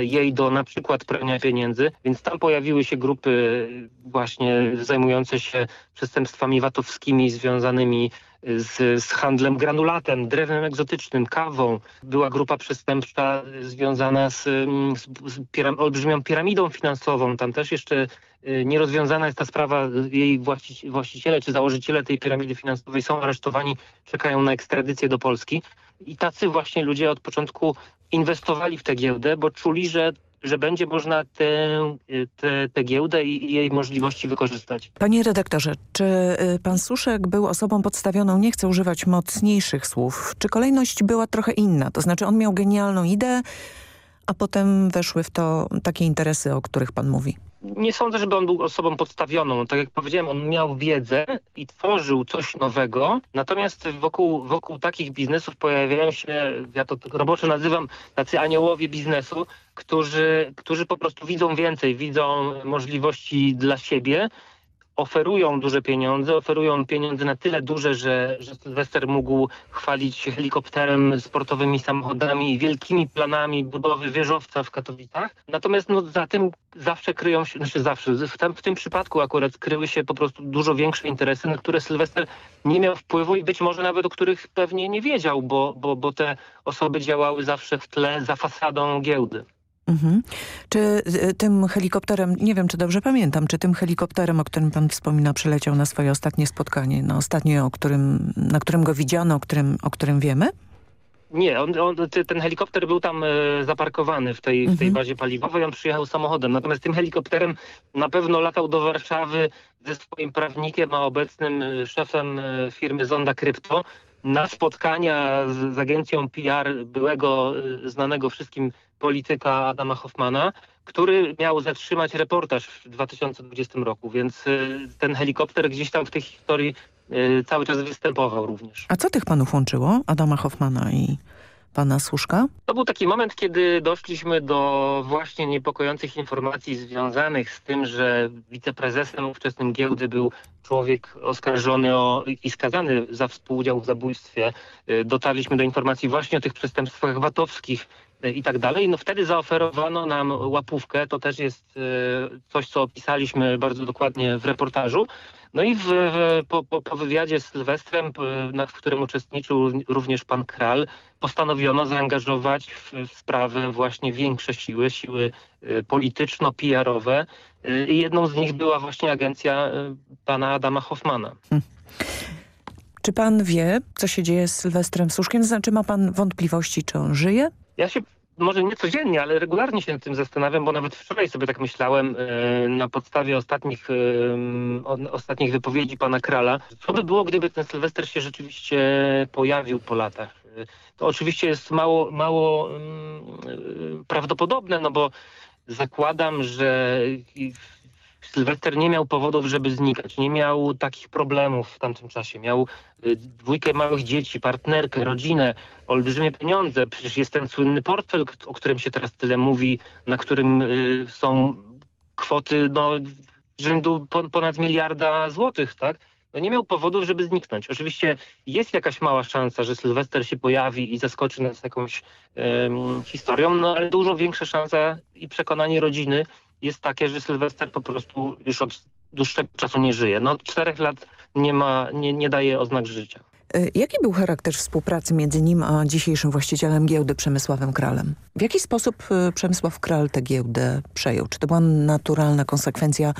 jej do na przykład prania pieniędzy, więc tam pojawiły się grupy właśnie zajmujące się przestępstwami watowskimi związanymi z, z handlem granulatem, drewnem egzotycznym, kawą. Była grupa przestępcza związana z, mm, z, z piram, olbrzymią piramidą finansową. Tam też jeszcze y, nierozwiązana jest ta sprawa. Jej właścici właściciele czy założyciele tej piramidy finansowej są aresztowani, czekają na ekstradycję do Polski. I tacy właśnie ludzie od początku inwestowali w tę giełdę, bo czuli, że że będzie można tę, tę, tę giełdę i jej możliwości wykorzystać. Panie redaktorze, czy y, pan Suszek był osobą podstawioną, nie chcę używać mocniejszych słów, czy kolejność była trochę inna? To znaczy on miał genialną ideę, a potem weszły w to takie interesy, o których pan mówi. Nie sądzę, żeby on był osobą podstawioną. Tak jak powiedziałem, on miał wiedzę i tworzył coś nowego, natomiast wokół, wokół takich biznesów pojawiają się, ja to roboczo nazywam, tacy aniołowie biznesu, którzy, którzy po prostu widzą więcej, widzą możliwości dla siebie oferują duże pieniądze, oferują pieniądze na tyle duże, że, że Sylwester mógł chwalić się helikopterem, sportowymi samochodami i wielkimi planami budowy wieżowca w Katowicach. Natomiast no, za tym zawsze kryją się, znaczy zawsze, w, tam, w tym przypadku akurat kryły się po prostu dużo większe interesy, na które Sylwester nie miał wpływu i być może nawet o których pewnie nie wiedział, bo, bo, bo te osoby działały zawsze w tle za fasadą giełdy. Mhm. Czy y, tym helikopterem, nie wiem czy dobrze pamiętam, czy tym helikopterem, o którym pan wspomina, przyleciał na swoje ostatnie spotkanie, na ostatnie, o którym, na którym go widziano, o którym, o którym wiemy? Nie, on, on, ten helikopter był tam e, zaparkowany w tej, w tej mhm. bazie paliwowej, on przyjechał samochodem. Natomiast tym helikopterem na pewno latał do Warszawy ze swoim prawnikiem, a obecnym e, szefem e, firmy Zonda Krypto na spotkania z, z agencją PR byłego znanego wszystkim polityka Adama Hoffmana, który miał zatrzymać reportaż w 2020 roku, więc y, ten helikopter gdzieś tam w tej historii y, cały czas występował również. A co tych panów łączyło? Adama Hoffmana i pana Słuszka? To był taki moment, kiedy doszliśmy do właśnie niepokojących informacji związanych z tym, że wiceprezesem ówczesnym giełdy był człowiek oskarżony o, i skazany za współudział w zabójstwie. Y, dotarliśmy do informacji właśnie o tych przestępstwach watowskich, i tak dalej. No wtedy zaoferowano nam łapówkę, to też jest e, coś, co opisaliśmy bardzo dokładnie w reportażu. No i w, w, po, po, wywiadzie z Sylwestrem, w którym uczestniczył również pan Kral, postanowiono zaangażować w, w sprawę właśnie większe siły, siły e, polityczno-PR-owe i jedną z nich była właśnie agencja pana Adama Hoffmana. Hmm. Czy pan wie, co się dzieje z Sylwestrem Suszkiem? Znaczy ma pan wątpliwości, czy on żyje? Ja się może nie codziennie, ale regularnie się tym zastanawiam, bo nawet wczoraj sobie tak myślałem e, na podstawie ostatnich, e, ostatnich wypowiedzi pana Krala. Co by było, gdyby ten Sylwester się rzeczywiście pojawił po latach? E, to oczywiście jest mało, mało mm, prawdopodobne, no bo zakładam, że Sylwester nie miał powodów, żeby znikać. Nie miał takich problemów w tamtym czasie. Miał y, dwójkę małych dzieci, partnerkę, rodzinę, olbrzymie pieniądze. Przecież jest ten słynny portfel, o którym się teraz tyle mówi, na którym y, są kwoty no, rzędu ponad miliarda złotych, tak? No nie miał powodów, żeby zniknąć. Oczywiście jest jakaś mała szansa, że Sylwester się pojawi i zaskoczy nas jakąś um, historią, no ale dużo większa szansa i przekonanie rodziny, jest takie, że Sylwester po prostu już od dłuższego czasu nie żyje. No od czterech lat nie, ma, nie, nie daje oznak życia. E, jaki był charakter współpracy między nim a dzisiejszym właścicielem giełdy Przemysławem Kralem? W jaki sposób e, Przemysław Kral tę giełdę przejął? Czy to była naturalna konsekwencja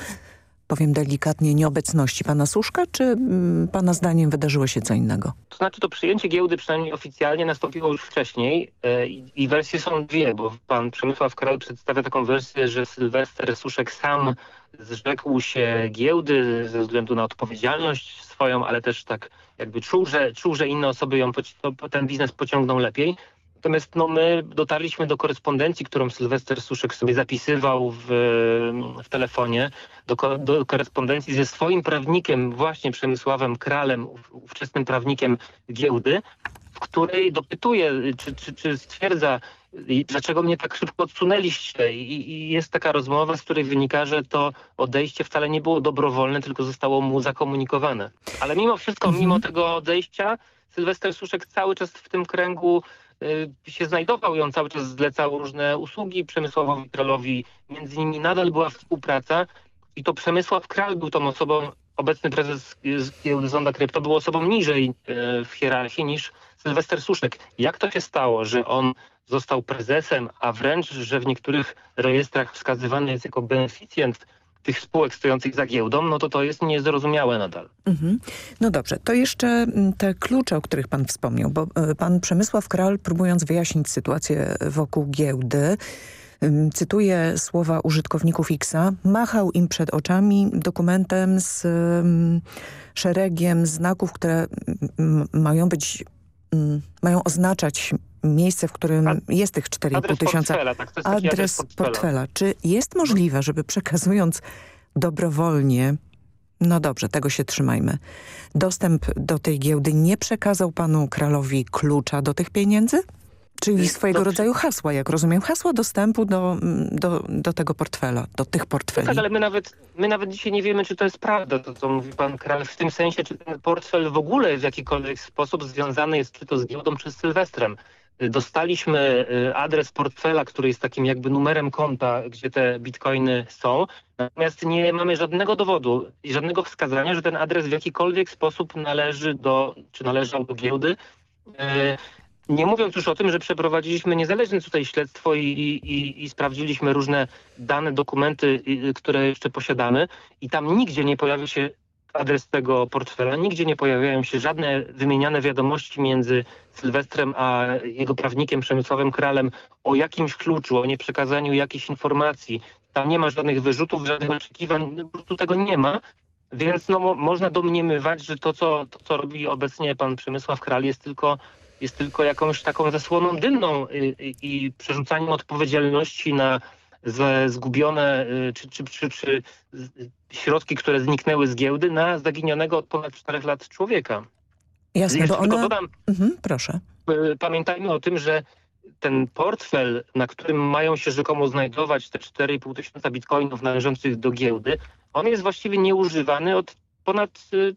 powiem delikatnie, nieobecności pana Suszka, czy mm, pana zdaniem wydarzyło się co innego? To znaczy to przyjęcie giełdy przynajmniej oficjalnie nastąpiło już wcześniej e, i, wersje są dwie, bo pan Przemysław Kral przedstawia taką wersję, że Sylwester Suszek sam zrzekł się giełdy ze względu na odpowiedzialność swoją, ale też tak jakby czuł, że, czuł, że inne osoby ją, ten biznes pociągną lepiej. Natomiast no, my dotarliśmy do korespondencji, którą Sylwester Suszek sobie zapisywał w, w telefonie, do, do, korespondencji ze swoim prawnikiem, właśnie Przemysławem Kralem, ówczesnym prawnikiem giełdy, w której dopytuje, czy, czy, czy stwierdza, dlaczego mnie tak szybko odsunęliście. I, I, jest taka rozmowa, z której wynika, że to odejście wcale nie było dobrowolne, tylko zostało mu zakomunikowane. Ale mimo wszystko, mhm. mimo tego odejścia, Sylwester Suszek cały czas w tym kręgu się znajdował i on cały czas zlecał różne usługi Przemysławowi Kralowi. Między nimi nadal była współpraca i to Przemysław Kral był tą osobą, obecny prezes giełdy Zonda Krypto był osobą niżej w hierarchii niż Sylwester Suszek. Jak to się stało, że on został prezesem, a wręcz, że w niektórych rejestrach wskazywany jest jako beneficjent tych spółek stojących za giełdą, no to to jest niezrozumiałe nadal. Mhm. No dobrze, to jeszcze mm, te klucze, o których pan wspomniał, bo e, pan Przemysław Kral, próbując wyjaśnić sytuację wokół giełdy, cytuję słowa użytkowników Xa, machał im przed oczami dokumentem z szeregiem znaków, które mają być, mają oznaczać miejsce, w którym A, jest tych 4,5 tysiąca. Portfela, tak, adres, adres portfela. portfela. Czy jest możliwe, żeby przekazując dobrowolnie no dobrze, tego się trzymajmy. Dostęp do tej giełdy nie przekazał panu Kralowi klucza do tych pieniędzy? Czyli swojego rodzaju hasła, jak rozumiem, hasła dostępu do, do, do tego portfela, do tych portfeli. No tak, ale my nawet, my nawet dzisiaj nie wiemy, czy to jest prawda, to co mówi pan Kral, w tym sensie, czy ten portfel w ogóle w jakikolwiek sposób związany jest czy to z giełdą, czy z Sylwestrem. Dostaliśmy y, adres portfela, który jest takim jakby numerem konta, gdzie te bitcoiny są. Natomiast nie mamy żadnego dowodu i żadnego wskazania, że ten adres w jakikolwiek sposób należy do, czy należał do giełdy. Nie mówiąc już o tym, że przeprowadziliśmy niezależne tutaj śledztwo i, i, i, sprawdziliśmy różne dane, dokumenty, które jeszcze posiadamy i tam nigdzie nie pojawia się adres tego portfela. Nigdzie nie pojawiają się żadne wymieniane wiadomości między Sylwestrem a jego prawnikiem Przemysławem Kralem o jakimś kluczu, o nieprzekazaniu jakichś informacji. Tam nie ma żadnych wyrzutów, żadnych oczekiwań, po prostu tego nie ma. Więc no, mo można domniemywać, że to co, to, co robi obecnie pan Przemysław Kral jest tylko, jest tylko jakąś taką zasłoną dymną i, i, i przerzucaniem odpowiedzialności na zgubione y, czy, czy, czy, czy środki, które zniknęły z giełdy na zaginionego od ponad 4 lat człowieka. Jasne, bo ona... Dodam, mhm, proszę. Y, pamiętajmy o tym, że ten portfel, na którym mają się rzekomo znajdować te 4,5 tysiąca bitcoinów należących do giełdy, on jest właściwie nieużywany od ponad y,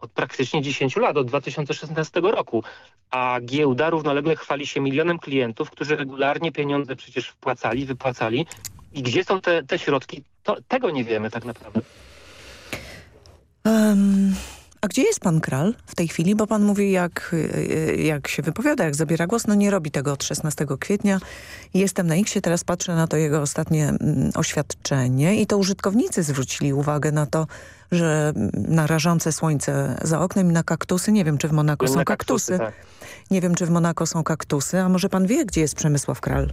od praktycznie 10 lat, od 2016 roku. A giełda równolegle chwali się milionem klientów, którzy regularnie pieniądze przecież wpłacali, wypłacali. I gdzie są te, te środki, to, tego nie wiemy tak naprawdę. Um, a gdzie jest pan Kral w tej chwili? Bo pan mówi, jak, jak się wypowiada, jak zabiera głos. No nie robi tego od 16 kwietnia. Jestem na X, teraz patrzę na to jego ostatnie mm, oświadczenie i to użytkownicy zwrócili uwagę na to, że na rażące słońce za oknem i na kaktusy. Nie wiem, czy w Monako są kaktusy. kaktusy tak. Nie wiem, czy w Monako są kaktusy. A może pan wie, gdzie jest Przemysław Kral?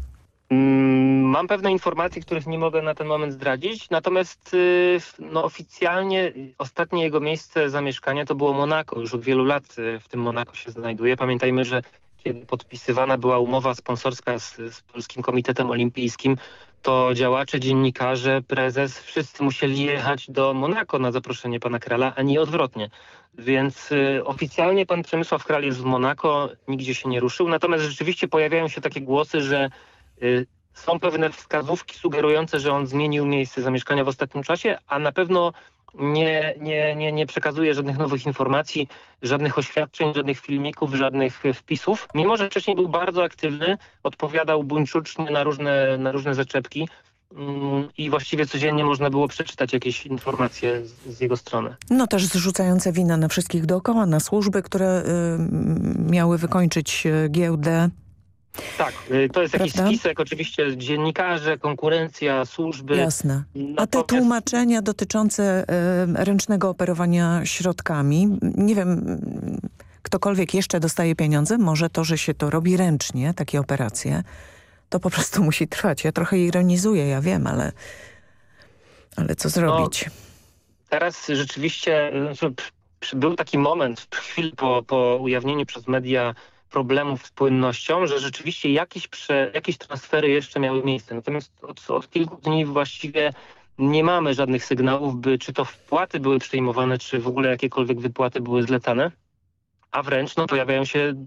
Mm, mam pewne informacje, których nie mogę na ten moment zdradzić, natomiast y, no, oficjalnie ostatnie jego miejsce zamieszkania to było Monako. Już od wielu lat y, w tym Monako się znajduje. Pamiętajmy, że kiedy podpisywana była umowa sponsorska z, z Polskim Komitetem Olimpijskim, to działacze, dziennikarze, prezes, wszyscy musieli jechać do Monako na zaproszenie pana Krala, a nie odwrotnie. Więc y, oficjalnie pan Przemysław Kral jest w Monako, nigdzie się nie ruszył. Natomiast rzeczywiście pojawiają się takie głosy, że są pewne wskazówki sugerujące, że on zmienił miejsce zamieszkania w ostatnim czasie, a na pewno nie, nie, nie, nie przekazuje żadnych nowych informacji, żadnych oświadczeń, żadnych filmików, żadnych wpisów. Mimo, że wcześniej był bardzo aktywny, odpowiadał buńczucznie na różne, na różne zaczepki mm, i właściwie codziennie można było przeczytać jakieś informacje z, jego strony. No też zrzucające winę na wszystkich dookoła, na służby, które y, miały wykończyć y, giełdę tak, y, to jest jakiś Prawda? spisek, oczywiście dziennikarze, konkurencja, służby. Jasne. A te tłumaczenia dotyczące y, ręcznego operowania środkami, nie wiem, ktokolwiek jeszcze dostaje pieniądze, może to, że się to robi ręcznie, takie operacje, to po prostu musi trwać. Ja trochę ironizuję, ja wiem, ale, ale co zrobić? No, teraz rzeczywiście y, był taki moment, chwilę po, po ujawnieniu przez media problemów z płynnością, że rzeczywiście jakieś, prze, jakieś transfery jeszcze miały miejsce. Natomiast od, od kilku dni właściwie nie mamy żadnych sygnałów, by czy to wpłaty były przyjmowane, czy w ogóle jakiekolwiek wypłaty były zlecane, a wręcz no, pojawiają się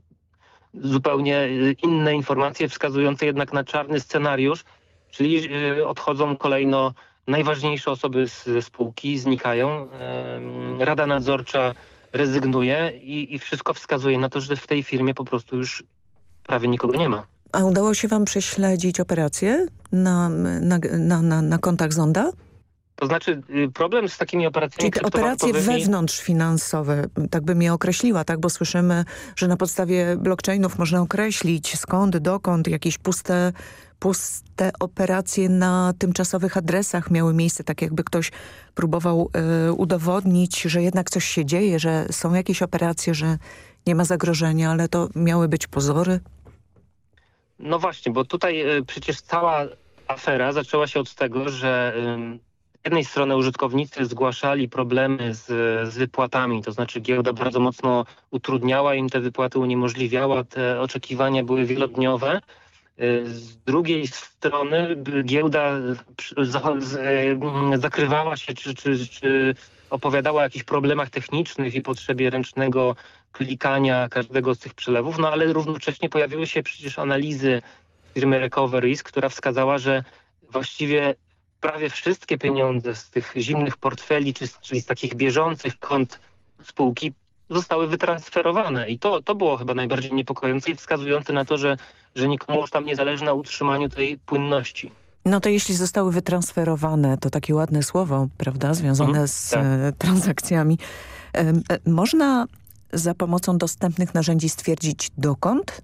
zupełnie y, inne informacje wskazujące jednak na czarny scenariusz, czyli y, odchodzą kolejno najważniejsze osoby z spółki, znikają. Rada nadzorcza rezygnuje i, i wszystko wskazuje na to, że w tej firmie po prostu już prawie nikogo nie ma. A udało się wam prześledzić operacje na, na, na, na, na kontach Zonda? To znaczy y, problem z takimi operacjami Czyli te operacje wewnątrzfinansowe, tak bym je określiła, tak? Bo słyszymy, że na podstawie blockchainów można określić skąd, dokąd jakieś puste, puste operacje na tymczasowych adresach miały miejsce, tak jakby ktoś próbował y, udowodnić, że jednak coś się dzieje, że są jakieś operacje, że nie ma zagrożenia, ale to miały być pozory. No właśnie, bo tutaj y, przecież cała afera zaczęła się od tego, że jednej strony użytkownicy zgłaszali problemy z, z, wypłatami, to znaczy giełda bardzo mocno utrudniała im te wypłaty, uniemożliwiała, te oczekiwania były wielodniowe. Z drugiej strony giełda zakrywała się czy, czy, czy opowiadała o jakichś problemach technicznych i potrzebie ręcznego klikania każdego z tych przelewów, no ale równocześnie pojawiły się przecież analizy firmy Recovery, która wskazała, że właściwie prawie wszystkie pieniądze z tych zimnych portfeli, czy, czyli z takich bieżących kont spółki zostały wytransferowane. I to, to było chyba najbardziej niepokojące i wskazujące na to, że, że nikomu już tam nie zależy na utrzymaniu tej płynności. No to jeśli zostały wytransferowane, to takie ładne słowo, prawda, związane mm, z tak. e, transakcjami. E, można za pomocą dostępnych narzędzi stwierdzić dokąd?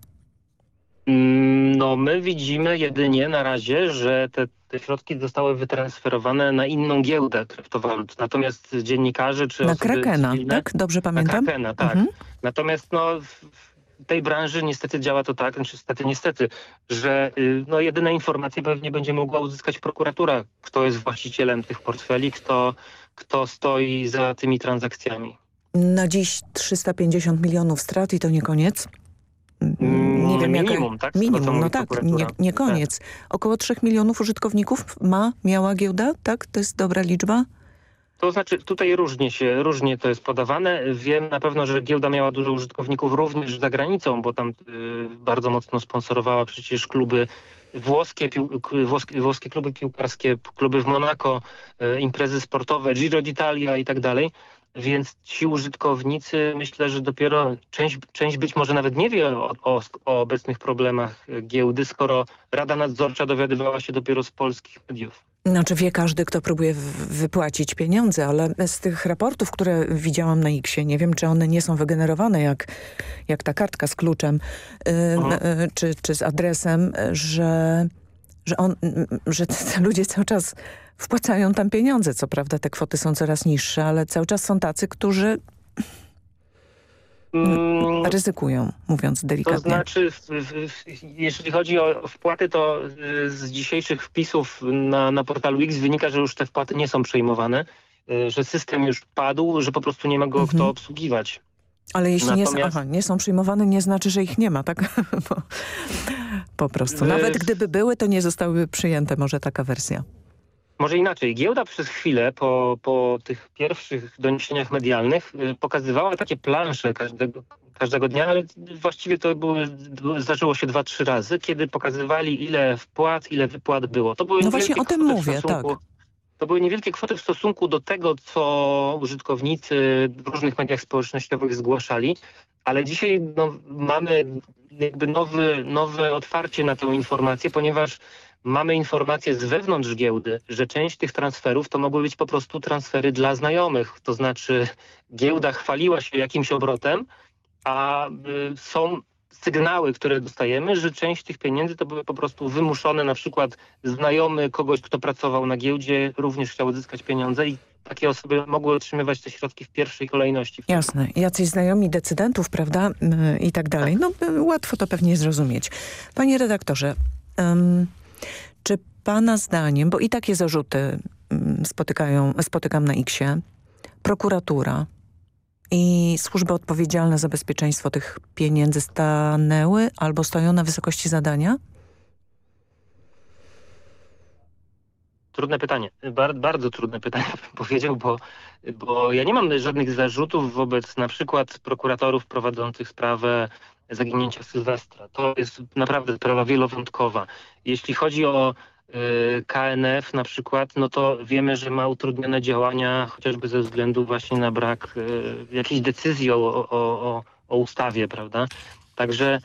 Mm, no my widzimy jedynie na razie, że te te środki zostały wytransferowane na inną giełdę kryptowalut. Natomiast dziennikarze czy Na Krakena, cywilne, tak? Dobrze pamiętam? Na Krakena, tak. Mhm. Natomiast no, w tej branży niestety działa to tak, znaczy niestety, niestety, że y, no, jedyne informacje pewnie będzie mogła uzyskać prokuratura, kto jest właścicielem tych portfeli, kto, kto stoi za tymi transakcjami. Na dziś 350 milionów strat i to nie koniec? Minimum, tak? Minimum, no tak, nie, nie koniec. Tak. Około 3 milionów użytkowników ma, miała giełda, tak? To jest dobra liczba? To znaczy tutaj różnie się, różnie to jest podawane. Wiem na pewno, że giełda miała dużo użytkowników również za granicą, bo tam y, bardzo mocno sponsorowała przecież kluby włoskie, pił, włoskie, włoskie kluby piłkarskie, kluby w Monako, y, imprezy sportowe, Giro d'Italia i tak dalej. Więc ci użytkownicy myślę, że dopiero część, część być może nawet nie wie o, o, o obecnych problemach giełdy, skoro Rada Nadzorcza dowiadywała się dopiero z polskich mediów. Znaczy wie każdy, kto próbuje wypłacić pieniądze, ale z tych raportów, które widziałam na X-ie, nie wiem, czy one nie są wygenerowane jak, jak ta kartka z kluczem yy, czy, czy z adresem, że, że, on, że ludzie cały czas wpłacają tam pieniądze. Co prawda te kwoty są coraz niższe, ale cały czas są tacy, którzy mm, ryzykują, mówiąc delikatnie. To znaczy, jeżeli chodzi o wpłaty, to y, z dzisiejszych wpisów na, na portalu X wynika, że już te wpłaty nie są przejmowane, y, że system już padł, że po prostu nie ma go mhm. kto obsługiwać. Ale jeśli Natomiast... nie, aha, nie są przyjmowane, nie znaczy, że ich nie ma, tak? po prostu. Nawet gdyby były, to nie zostałyby przyjęte może taka wersja. Może inaczej. Giełda przez chwilę po, po tych pierwszych doniesieniach medialnych y, pokazywała takie plansze każdego, każdego dnia, ale właściwie to były, zdarzyło się dwa, trzy razy, kiedy pokazywali ile wpłat, ile wypłat było. To były no właśnie o tym mówię, tak. To były niewielkie kwoty w stosunku do tego, co użytkownicy w różnych mediach społecznościowych zgłaszali, ale dzisiaj no, mamy jakby nowy, nowe otwarcie na tę informację, ponieważ mamy informacje z wewnątrz giełdy, że część tych transferów to mogły być po prostu transfery dla znajomych. To znaczy giełda chwaliła się jakimś obrotem, a y, są sygnały, które dostajemy, że część tych pieniędzy to były po prostu wymuszone, na przykład znajomy kogoś, kto pracował na giełdzie, również chciał uzyskać pieniądze i takie osoby mogły otrzymywać te środki w pierwszej kolejności. Jasne. Jacyś znajomi decydentów, prawda? I tak dalej. No łatwo to pewnie zrozumieć. Panie redaktorze, um, czy pana zdaniem, bo i takie zarzuty mm, spotykają, spotykam na X-ie, prokuratura i służby odpowiedzialne za bezpieczeństwo tych pieniędzy stanęły albo stoją na wysokości zadania? Trudne pytanie. Bar bardzo trudne pytanie bym powiedział, bo, bo ja nie mam żadnych zarzutów wobec na przykład prokuratorów prowadzących sprawę zaginięcia Sylwestra. To jest naprawdę sprawa wielowątkowa. Jeśli chodzi o KNF na przykład, no to wiemy, że ma utrudnione działania chociażby ze względu właśnie na brak y, jakiejś decyzji o, o, o, o ustawie, prawda? Także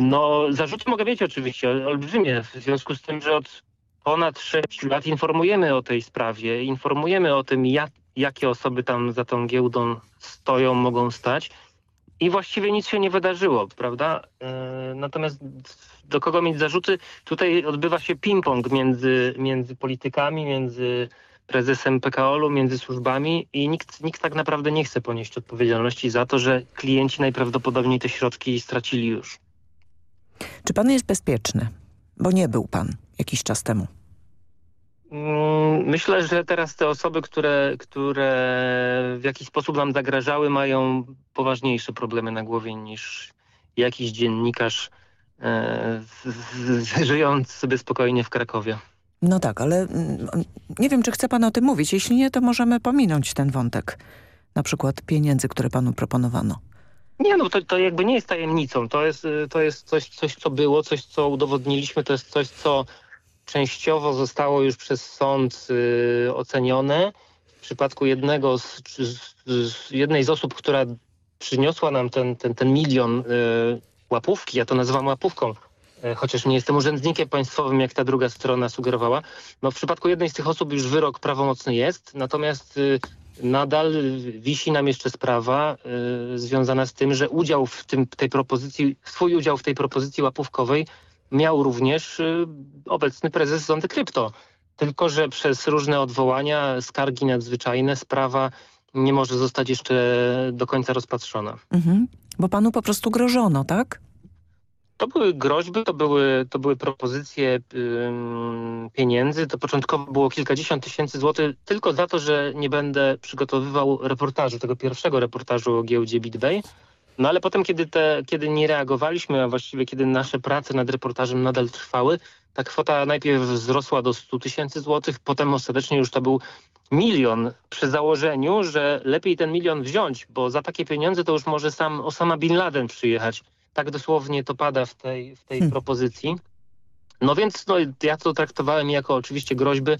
No, zarzuty mogę mieć oczywiście, olbrzymie, w związku z tym, że od ponad 6 lat informujemy o tej sprawie, informujemy o tym, jak, jakie osoby tam za tą giełdą stoją, mogą stać i właściwie nic się nie wydarzyło, prawda? E, natomiast do kogo mieć zarzuty? Tutaj odbywa się ping-pong między, między politykami, między prezesem PKO-u, między służbami i nikt, nikt tak naprawdę nie chce ponieść odpowiedzialności za to, że klienci najprawdopodobniej te środki stracili już. Czy pan jest bezpieczny? Bo nie był pan jakiś czas temu. Mm, myślę, że teraz te osoby, które, które w jakiś sposób nam zagrażały, mają poważniejsze problemy na głowie niż jakiś dziennikarz e, żyjąc sobie spokojnie w Krakowie. No tak, ale mm, nie wiem, czy chce pan o tym mówić. Jeśli nie, to możemy pominąć ten wątek. Na przykład pieniędzy, które panu proponowano. Nie, no to, to jakby nie jest tajemnicą. To jest, to jest coś, coś, co było, coś, co udowodniliśmy. To jest coś, co częściowo zostało już przez sąd y, ocenione. W przypadku jednego z, z, jednej z osób, która przyniosła nam ten, ten, ten milion y, łapówki, ja to nazywam łapówką, y, chociaż nie jestem urzędnikiem państwowym, jak ta druga strona sugerowała. No w przypadku jednej z tych osób już wyrok prawomocny jest, natomiast y, nadal wisi nam jeszcze sprawa y, związana z tym, że udział w tym, tej propozycji, swój udział w tej propozycji łapówkowej miał również y, obecny prezes Zondy Krypto. Tylko, że przez różne odwołania, skargi nadzwyczajne sprawa nie może zostać jeszcze do końca rozpatrzona. Mhm. Bo panu po prostu grożono, tak? To były groźby, to były, to były propozycje pieniędzy. To początkowo było kilkadziesiąt tysięcy złotych tylko za to, że nie będę przygotowywał reportażu, tego pierwszego reportażu o giełdzie BitBay. No ale potem, kiedy, te, kiedy nie reagowaliśmy, a właściwie kiedy nasze prace nad reportażem nadal trwały, ta kwota najpierw wzrosła do 100 tysięcy złotych, potem ostatecznie już to był milion przy założeniu, że lepiej ten milion wziąć, bo za takie pieniądze to już może sam Osama Bin Laden przyjechać. Tak dosłownie to pada w tej, w tej hmm. propozycji. No więc no, ja to traktowałem jako oczywiście groźby.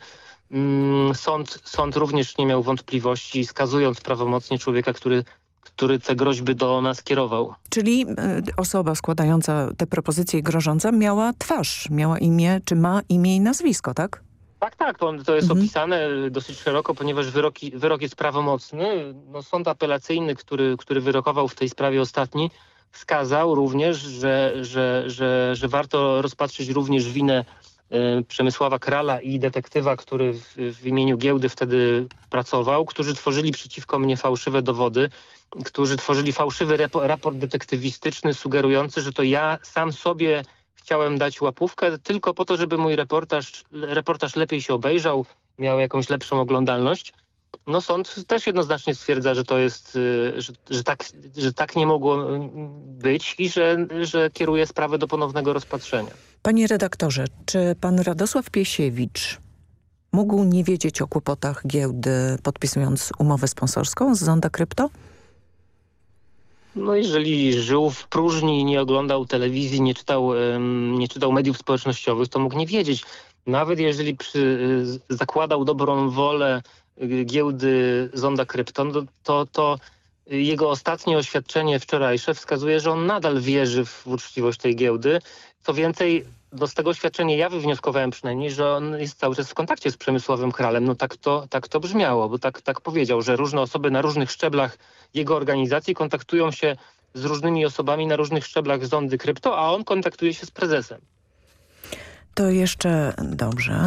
Mm, sąd, sąd również nie miał wątpliwości, skazując prawomocnie człowieka, który który te groźby do nas kierował. Czyli e, osoba składająca te propozycje i grożąca miała twarz, miała imię, czy ma imię i nazwisko, tak? Tak, tak, to, to jest mhm. opisane dosyć szeroko, ponieważ wyroki, wyrok jest prawomocny. No, sąd apelacyjny, który, który wyrokował w tej sprawie ostatni, wskazał również, że, że, że, że warto rozpatrzyć również winę Przemysława Krala i detektywa, który w, w imieniu giełdy wtedy pracował, którzy tworzyli przeciwko mnie fałszywe dowody którzy tworzyli fałszywy raport detektywistyczny sugerujący, że to ja sam sobie chciałem dać łapówkę tylko po to, żeby mój reportaż, reportaż lepiej się obejrzał, miał jakąś lepszą oglądalność. No sąd też jednoznacznie stwierdza, że to jest, y, że, że, tak, że tak nie mogło być i że, że kieruje sprawę do ponownego rozpatrzenia. Panie redaktorze, czy pan Radosław Piesiewicz mógł nie wiedzieć o kłopotach giełdy podpisując umowę sponsorską z Zonda Krypto? No jeżeli żył w próżni, nie oglądał telewizji, nie czytał, nie czytał mediów społecznościowych, to mógł nie wiedzieć. Nawet jeżeli przy, zakładał dobrą wolę y, giełdy Zonda Krypton, to, to, to jego ostatnie oświadczenie wczorajsze wskazuje, że on nadal wierzy w uczciwość tej giełdy. Co więcej, no z tego świadczenia ja wywnioskowałem przynajmniej, że on jest cały czas w kontakcie z Przemysławem Kralem. No tak to, tak to brzmiało, bo tak, tak powiedział, że różne osoby na różnych szczeblach jego organizacji kontaktują się z różnymi osobami na różnych szczeblach zondy krypto, a on kontaktuje się z prezesem. To jeszcze dobrze,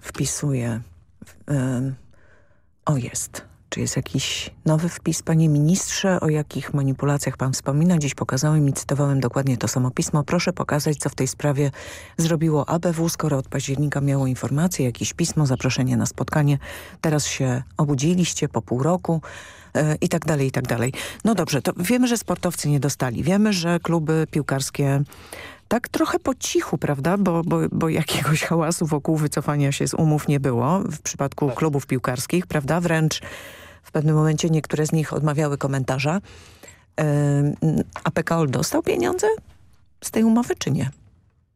wpisuję. O, jest. Czy jest jakiś nowy wpis, panie ministrze? O jakich manipulacjach pan wspomina? Dziś pokazałem i cytowałem dokładnie to samo pismo. Proszę pokazać, co w tej sprawie zrobiło ABW, skoro od października miało informację, jakieś pismo, zaproszenie na spotkanie. Teraz się obudziliście po pół roku e, i tak dalej, i tak dalej. No dobrze, to wiemy, że sportowcy nie dostali. Wiemy, że kluby piłkarskie tak trochę po cichu, prawda? Bo, bo, bo jakiegoś hałasu wokół wycofania się z umów nie było w przypadku klubów piłkarskich, prawda? Wręcz w pewnym momencie niektóre z nich odmawiały komentarza. A PKOL dostał pieniądze z tej umowy, czy nie?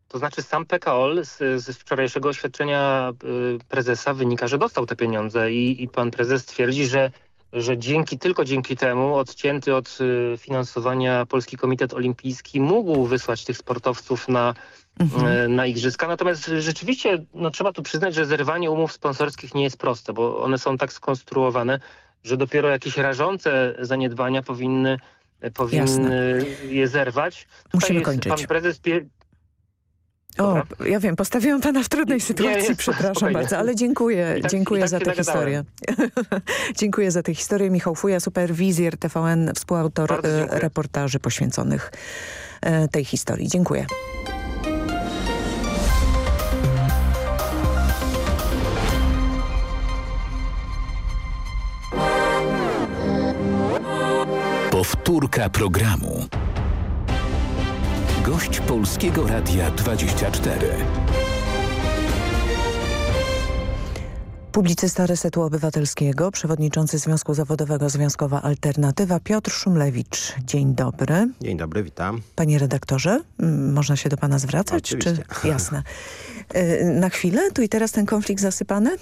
To znaczy sam PKOL z, z wczorajszego oświadczenia y, prezesa wynika, że dostał te pieniądze i, i pan prezes twierdzi, że że dzięki tylko dzięki temu odcięty od y, finansowania Polski Komitet Olimpijski mógł wysłać tych sportowców na, Mhm. y, na igrzyska. Natomiast rzeczywiście no, trzeba tu przyznać, że zerwanie umów sponsorskich nie jest proste, bo one są tak skonstruowane, że dopiero jakieś rażące zaniedbania powinny, powinny je zerwać. Musimy jest kończyć. Pan prezes Pie O, ja wiem, postawiłam pana w trudnej sytuacji, nie, przepraszam spokojnie. bardzo, ale dziękuję, I tak- dziękuję tak za tę historię. dziękuję za tę historię. Michał Fuja, superwizjer TVN, współautor e, reportaży poświęconych e, tej historii. Dziękuję. Powtórka programu. Gość Polskiego Radia 24. Publicysta Resetu Obywatelskiego, przewodniczący Związku Zawodowego Związkowa Alternatywa Piotr Szumlewicz. Dzień dobry. Dzień dobry, witam. Panie redaktorze, można się do pana zwracać? Oczywiście. Czy... Jasne. E, Na chwilę? Tu i teraz ten konflikt zasypany?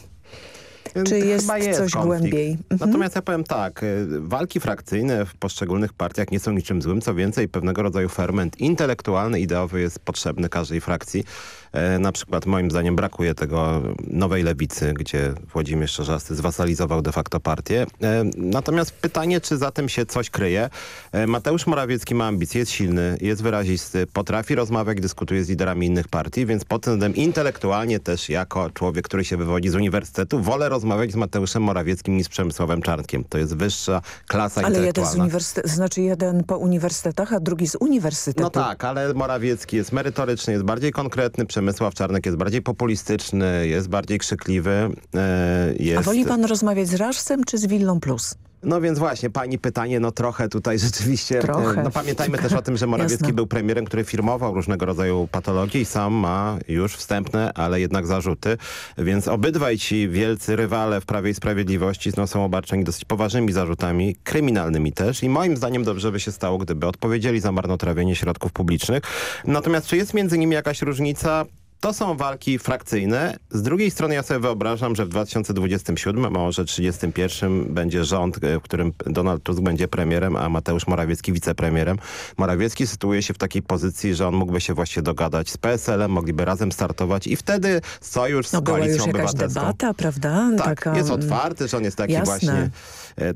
Czy jest, jest coś konflikt. głębiej? Mhm. Natomiast ja powiem tak, y, walki frakcyjne w poszczególnych partiach nie są niczym złym, co więcej pewnego rodzaju ferment intelektualny, ideowy jest potrzebny każdej frakcji. E, Na przykład moim zdaniem brakuje tego nowej lewicy, gdzie Włodzimierz Czarzasty zwasalizował de facto partię. E, Natomiast pytanie, czy za tym się coś kryje. E, Mateusz Morawiecki ma ambicje, jest silny, jest wyrazisty, potrafi rozmawiać, dyskutuje z liderami innych partii, więc pod tym względem intelektualnie też jako człowiek, który się wywodzi z uniwersytetu, wolę rozmawiać z Mateuszem Morawieckim niż z Przemysławem Czarnkiem. To jest wyższa klasa Ale jeden z intelektualna. uniwersytetów, znaczy jeden po uniwersytetach, a drugi z uniwersytetu. No tak, ale Morawiecki jest merytoryczny, jest bardziej konkretny, Przemysław Czarnek jest bardziej populistyczny, jest bardziej krzykliwy. e, Jest... A woli pan rozmawiać z Raszcem czy z Willą Plus? No więc właśnie, pani pytanie, no trochę tutaj rzeczywiście... Trochę. e, No pamiętajmy też o tym, że Morawiecki Jasne. był premierem, który firmował różnego rodzaju patologie i sam ma już wstępne, ale jednak zarzuty. Więc obydwaj ci wielcy rywale w Prawie i Sprawiedliwości no, są obarczeni dosyć poważnymi zarzutami, kryminalnymi też i moim zdaniem dobrze by się stało, gdyby odpowiedzieli za marnotrawienie środków publicznych. Natomiast czy jest między nimi jakaś różnica? To są walki frakcyjne. Z drugiej strony ja sobie wyobrażam, że w 2027, a może 2031 będzie rząd, e, w którym Donald Tusk będzie premierem, a Mateusz Morawiecki wicepremierem. Morawiecki sytuuje się w takiej pozycji, że on mógłby się właśnie dogadać z PSL-em, mogliby razem startować i wtedy sojusz z No była Koalicją już jakaś Obywatelską. debata, prawda? Tak, Taka, jest mm, otwarty, że on jest taki jasne. właśnie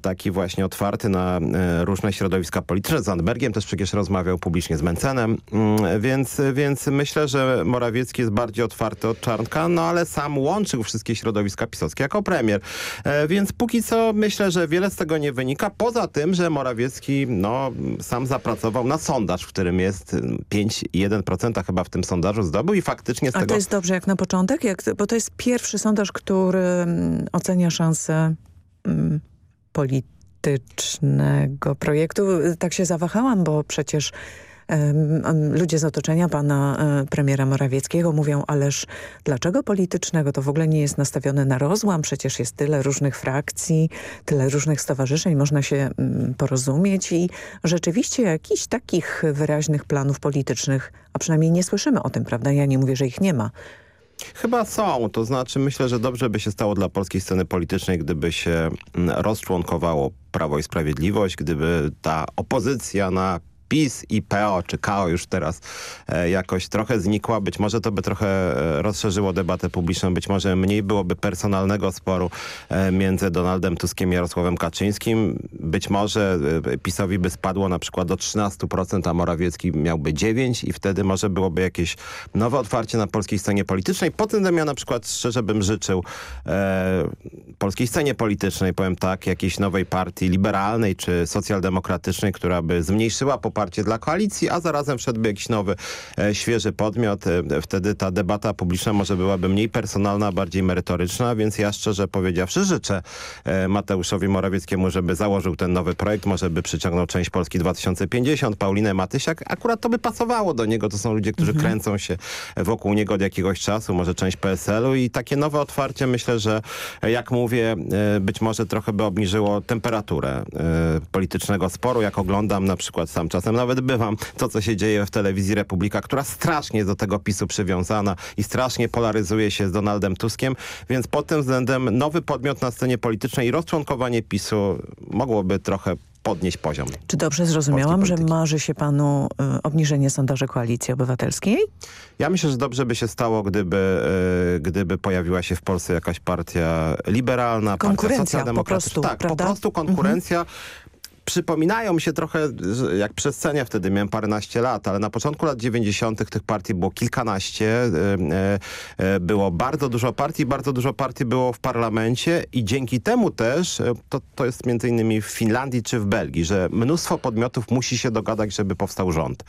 taki właśnie otwarty na e, różne środowiska polityczne. Z Zandbergiem też przecież rozmawiał publicznie z Mencenem, mm, więc, więc myślę, że Morawiecki jest bardziej otwarty od Czarnka, no ale sam łączył wszystkie środowiska pisowskie jako premier. E, Więc póki co myślę, że wiele z tego nie wynika, poza tym, że Morawiecki no, sam zapracował na sondaż, w którym jest mm, 5,1% chyba w tym sondażu zdobył i faktycznie z A tego... to jest dobrze jak na początek? Jak, bo to jest pierwszy sondaż, który mm, ocenia szanse mm, politycznego projektu. Tak się zawahałam, bo przecież ludzie z otoczenia pana e, premiera Morawieckiego mówią, ależ dlaczego politycznego? To w ogóle nie jest nastawione na rozłam, przecież jest tyle różnych frakcji, tyle różnych stowarzyszeń, można się mm, porozumieć i rzeczywiście jakichś takich wyraźnych planów politycznych, a przynajmniej nie słyszymy o tym, prawda? Ja nie mówię, że ich nie ma. Chyba są, to znaczy myślę, że dobrze by się stało dla polskiej sceny politycznej, gdyby się mm, rozczłonkowało Prawo i Sprawiedliwość, gdyby ta opozycja na PiS i PO, czy KO już teraz e, jakoś trochę znikła. Być może to by trochę e, rozszerzyło debatę publiczną, być może mniej byłoby personalnego sporu e, między Donaldem Tuskiem i Jarosławem Kaczyńskim. Być może PiSowi by spadło na przykład do 13%, a Morawiecki miałby 9% i wtedy może byłoby jakieś nowe otwarcie na polskiej scenie politycznej. Po tym ja na przykład szczerze bym życzył e, polskiej scenie politycznej, powiem tak, jakiejś nowej partii liberalnej czy socjaldemokratycznej, która by zmniejszyła poparcie dla koalicji, a zarazem wszedłby jakiś nowy, e, świeży podmiot. E, wtedy ta debata publiczna może byłaby mniej personalna, bardziej merytoryczna, więc ja szczerze powiedziawszy życzę e, Mateuszowi Morawieckiemu, żeby założył ten nowy projekt, może by przyciągnął część Polski 2050, Paulinę Matysiak. Akurat to by pasowało do niego. To są ludzie, którzy kręcą się wokół niego od jakiegoś czasu, może część PSL-u i takie nowe otwarcie myślę, że jak mówię, być może trochę by obniżyło temperaturę politycznego sporu. Jak oglądam na przykład sam czasem czasem nawet bywam, to co się dzieje w telewizji Republika, która strasznie jest do tego PiSu przywiązana i strasznie polaryzuje się z Donaldem Tuskiem, więc pod tym względem nowy podmiot na scenie politycznej i rozczłonkowanie PiSu mogłoby trochę podnieść poziom. Czy dobrze zrozumiałam, że marzy się panu y, obniżenie sondaży Koalicji Obywatelskiej? Ja myślę, że dobrze by się stało, gdyby, y, gdyby pojawiła się w Polsce jakaś partia liberalna, partia socjaldemokratyczna. Tak, prawda? po prostu konkurencja. Mhm przypominają mi się trochę, jak przescenia wtedy miałem paręnaście lat, ale na początku lat 90. tych partii było kilkanaście. E, e, było bardzo dużo partii, bardzo dużo partii było w parlamencie i dzięki temu też, e, to, to jest między innymi w Finlandii czy w Belgii, że mnóstwo podmiotów musi się dogadać, żeby powstał rząd.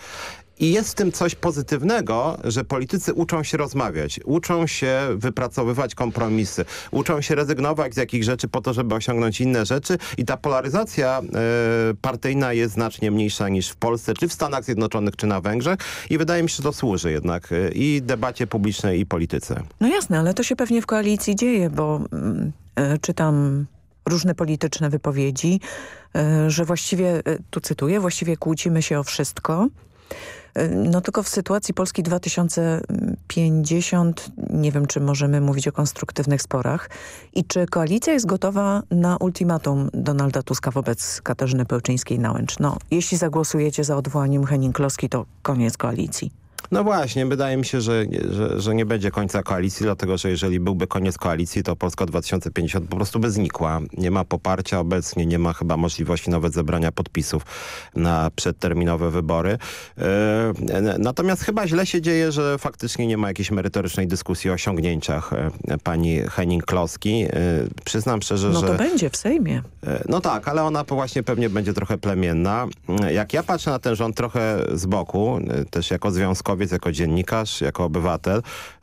I jest w tym coś pozytywnego, że politycy uczą się rozmawiać, uczą się wypracowywać kompromisy, uczą się rezygnować z jakichś rzeczy po to, żeby osiągnąć inne rzeczy. I ta polaryzacja y, partyjna jest znacznie mniejsza niż w Polsce, czy w Stanach Zjednoczonych, czy na Węgrzech. I wydaje mi się, że to służy jednak y, i debacie publicznej, i polityce. No jasne, ale to się pewnie w koalicji dzieje, bo y, czytam różne polityczne wypowiedzi, że właściwie, tu cytuję, właściwie kłócimy się o wszystko, no tylko w sytuacji Polski 2050 nie wiem, czy możemy mówić o konstruktywnych sporach i czy koalicja jest gotowa na ultimatum Donalda Tuska wobec Katarzyny Pełczyńskiej-Nałęcz. No, jeśli zagłosujecie za odwołaniem Henning-Kloski, to koniec koalicji. No właśnie, wydaje mi się, że, że, że, nie będzie końca koalicji, dlatego że jeżeli byłby koniec koalicji, to Polska 2050 po prostu by znikła. Nie ma poparcia obecnie, nie ma chyba możliwości nawet zebrania podpisów na przedterminowe wybory. Yy, natomiast chyba źle się dzieje, że faktycznie nie ma jakiejś merytorycznej dyskusji o osiągnięciach yy, pani Henning-Kloski. Yy, przyznam szczerze, że... No to będzie w Sejmie. No tak, ale ona właśnie pewnie będzie trochę plemienna. Jak ja patrzę na ten rząd trochę z boku, też jako związkowy, jako dziennikarz, jako obywatel,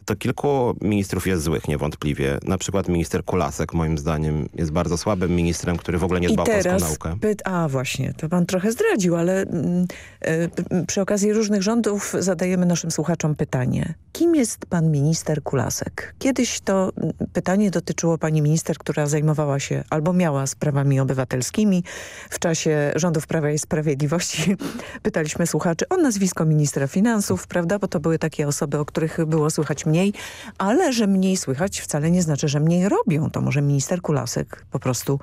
to kilku ministrów jest złych niewątpliwie. Na przykład minister Kulasek moim zdaniem jest bardzo słabym ministrem, który w ogóle nie dba o polską naukę. Pyt A właśnie, to pan trochę zdradził, ale y, przy okazji różnych rządów zadajemy naszym słuchaczom pytanie. Kim jest pan minister Kulasek? Kiedyś to pytanie dotyczyło pani minister, która zajmowała się albo miała sprawami obywatelskimi. W czasie rządów Prawa i Sprawiedliwości pytaliśmy słuchaczy o nazwisko ministra finansów, prawda? Bo to były takie osoby, o których było słychać mniej mniej, ale że mniej słychać wcale nie znaczy, że mniej robią. To może minister Kulasek po prostu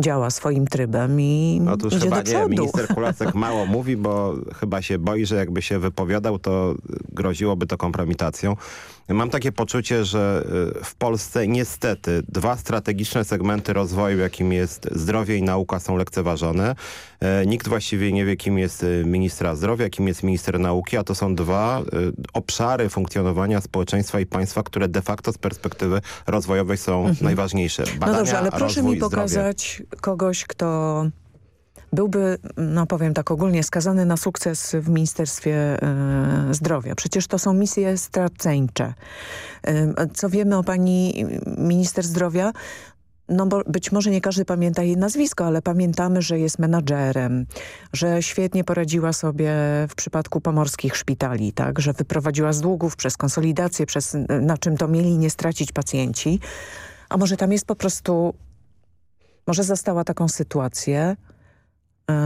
działa swoim trybem i Otóż idzie chyba do przodu. nie, minister Kulasek mało mówi, bo chyba się boi, że jakby się wypowiadał, to groziłoby to kompromitacją. Mam takie poczucie, że y, w Polsce niestety dwa strategiczne segmenty rozwoju, jakim jest zdrowie i nauka są lekceważone. E, nikt właściwie nie wie, kim jest y, ministra zdrowia, kim jest minister nauki, a to są dwa y, obszary funkcjonowania społeczeństwa i państwa, które de facto z perspektywy rozwojowej są mhm. najważniejsze. Badania, no dobrze, ale proszę mi pokazać kogoś, kto byłby, no powiem tak ogólnie, skazany na sukces w Ministerstwie y, Zdrowia. Przecież to są misje straceńcze. Y, co wiemy o pani minister zdrowia? No bo być może nie każdy pamięta jej nazwisko, ale pamiętamy, że jest menadżerem, że świetnie poradziła sobie w przypadku pomorskich szpitali, tak, że wyprowadziła z długów przez konsolidację, przez na czym to mieli nie stracić pacjenci. A może tam jest po prostu, może zastała taką sytuację, E,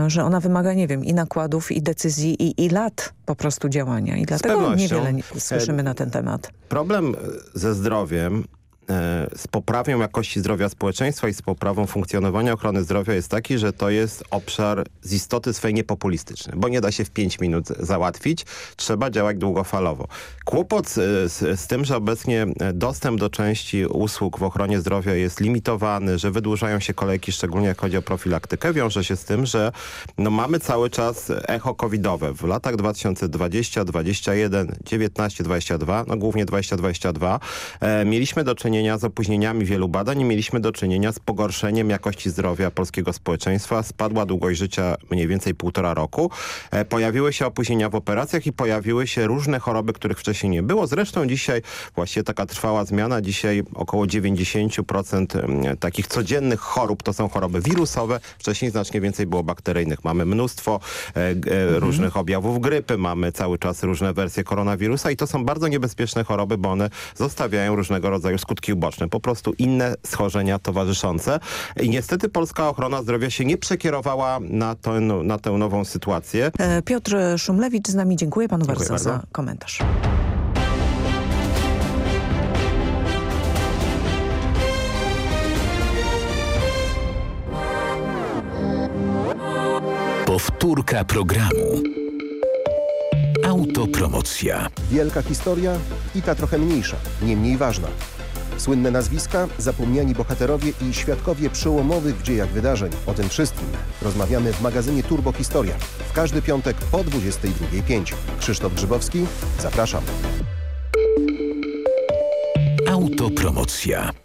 że ona wymaga, nie wiem, i nakładów, i decyzji, i, i lat po prostu działania. I dlatego niewiele słyszymy na ten temat. Problem ze zdrowiem E, z poprawą jakości zdrowia społeczeństwa i z poprawą funkcjonowania ochrony zdrowia jest taki, że to jest obszar z istoty swej niepopulistyczny, bo nie da się w 5 minut załatwić, trzeba działać długofalowo. Kłopot z, z, z, tym, że obecnie dostęp do części usług w ochronie zdrowia jest limitowany, że wydłużają się kolejki, szczególnie jak chodzi o profilaktykę, wiąże się z tym, że no, mamy cały czas echo covidowe. W latach 2020, 2021, 19, 22, no głównie 2022 e, mieliśmy do czynienia czynienia z opóźnieniami wielu badań i mieliśmy do czynienia z pogorszeniem jakości zdrowia polskiego społeczeństwa. Spadła długość życia mniej więcej półtora roku. E, pojawiły się opóźnienia w operacjach i pojawiły się różne choroby, których wcześniej nie było. Zresztą dzisiaj właściwie taka trwała zmiana. Dzisiaj około 90% takich codziennych chorób to są choroby wirusowe. Wcześniej znacznie więcej było bakteryjnych. Mamy mnóstwo e, e, mhm. różnych objawów grypy, mamy cały czas różne wersje koronawirusa i to są bardzo niebezpieczne choroby, bo one zostawiają różnego rodzaju skutki skutki uboczne, po prostu inne schorzenia towarzyszące. I niestety polska ochrona zdrowia się nie przekierowała na, tę, na tę nową sytuację. E, Piotr Szumlewicz z nami. Dziękuję panu Dziękuję bardzo, za komentarz. Powtórka programu. Autopromocja. Wielka historia i ta trochę mniejsza, nie mniej ważna. Słynne nazwiska, zapomniani bohaterowie i świadkowie przełomowych w dziejach wydarzeń. O tym wszystkim rozmawiamy w magazynie Turbo Historia. W każdy piątek po 22.05. Krzysztof Grzybowski, zapraszam. Autopromocja.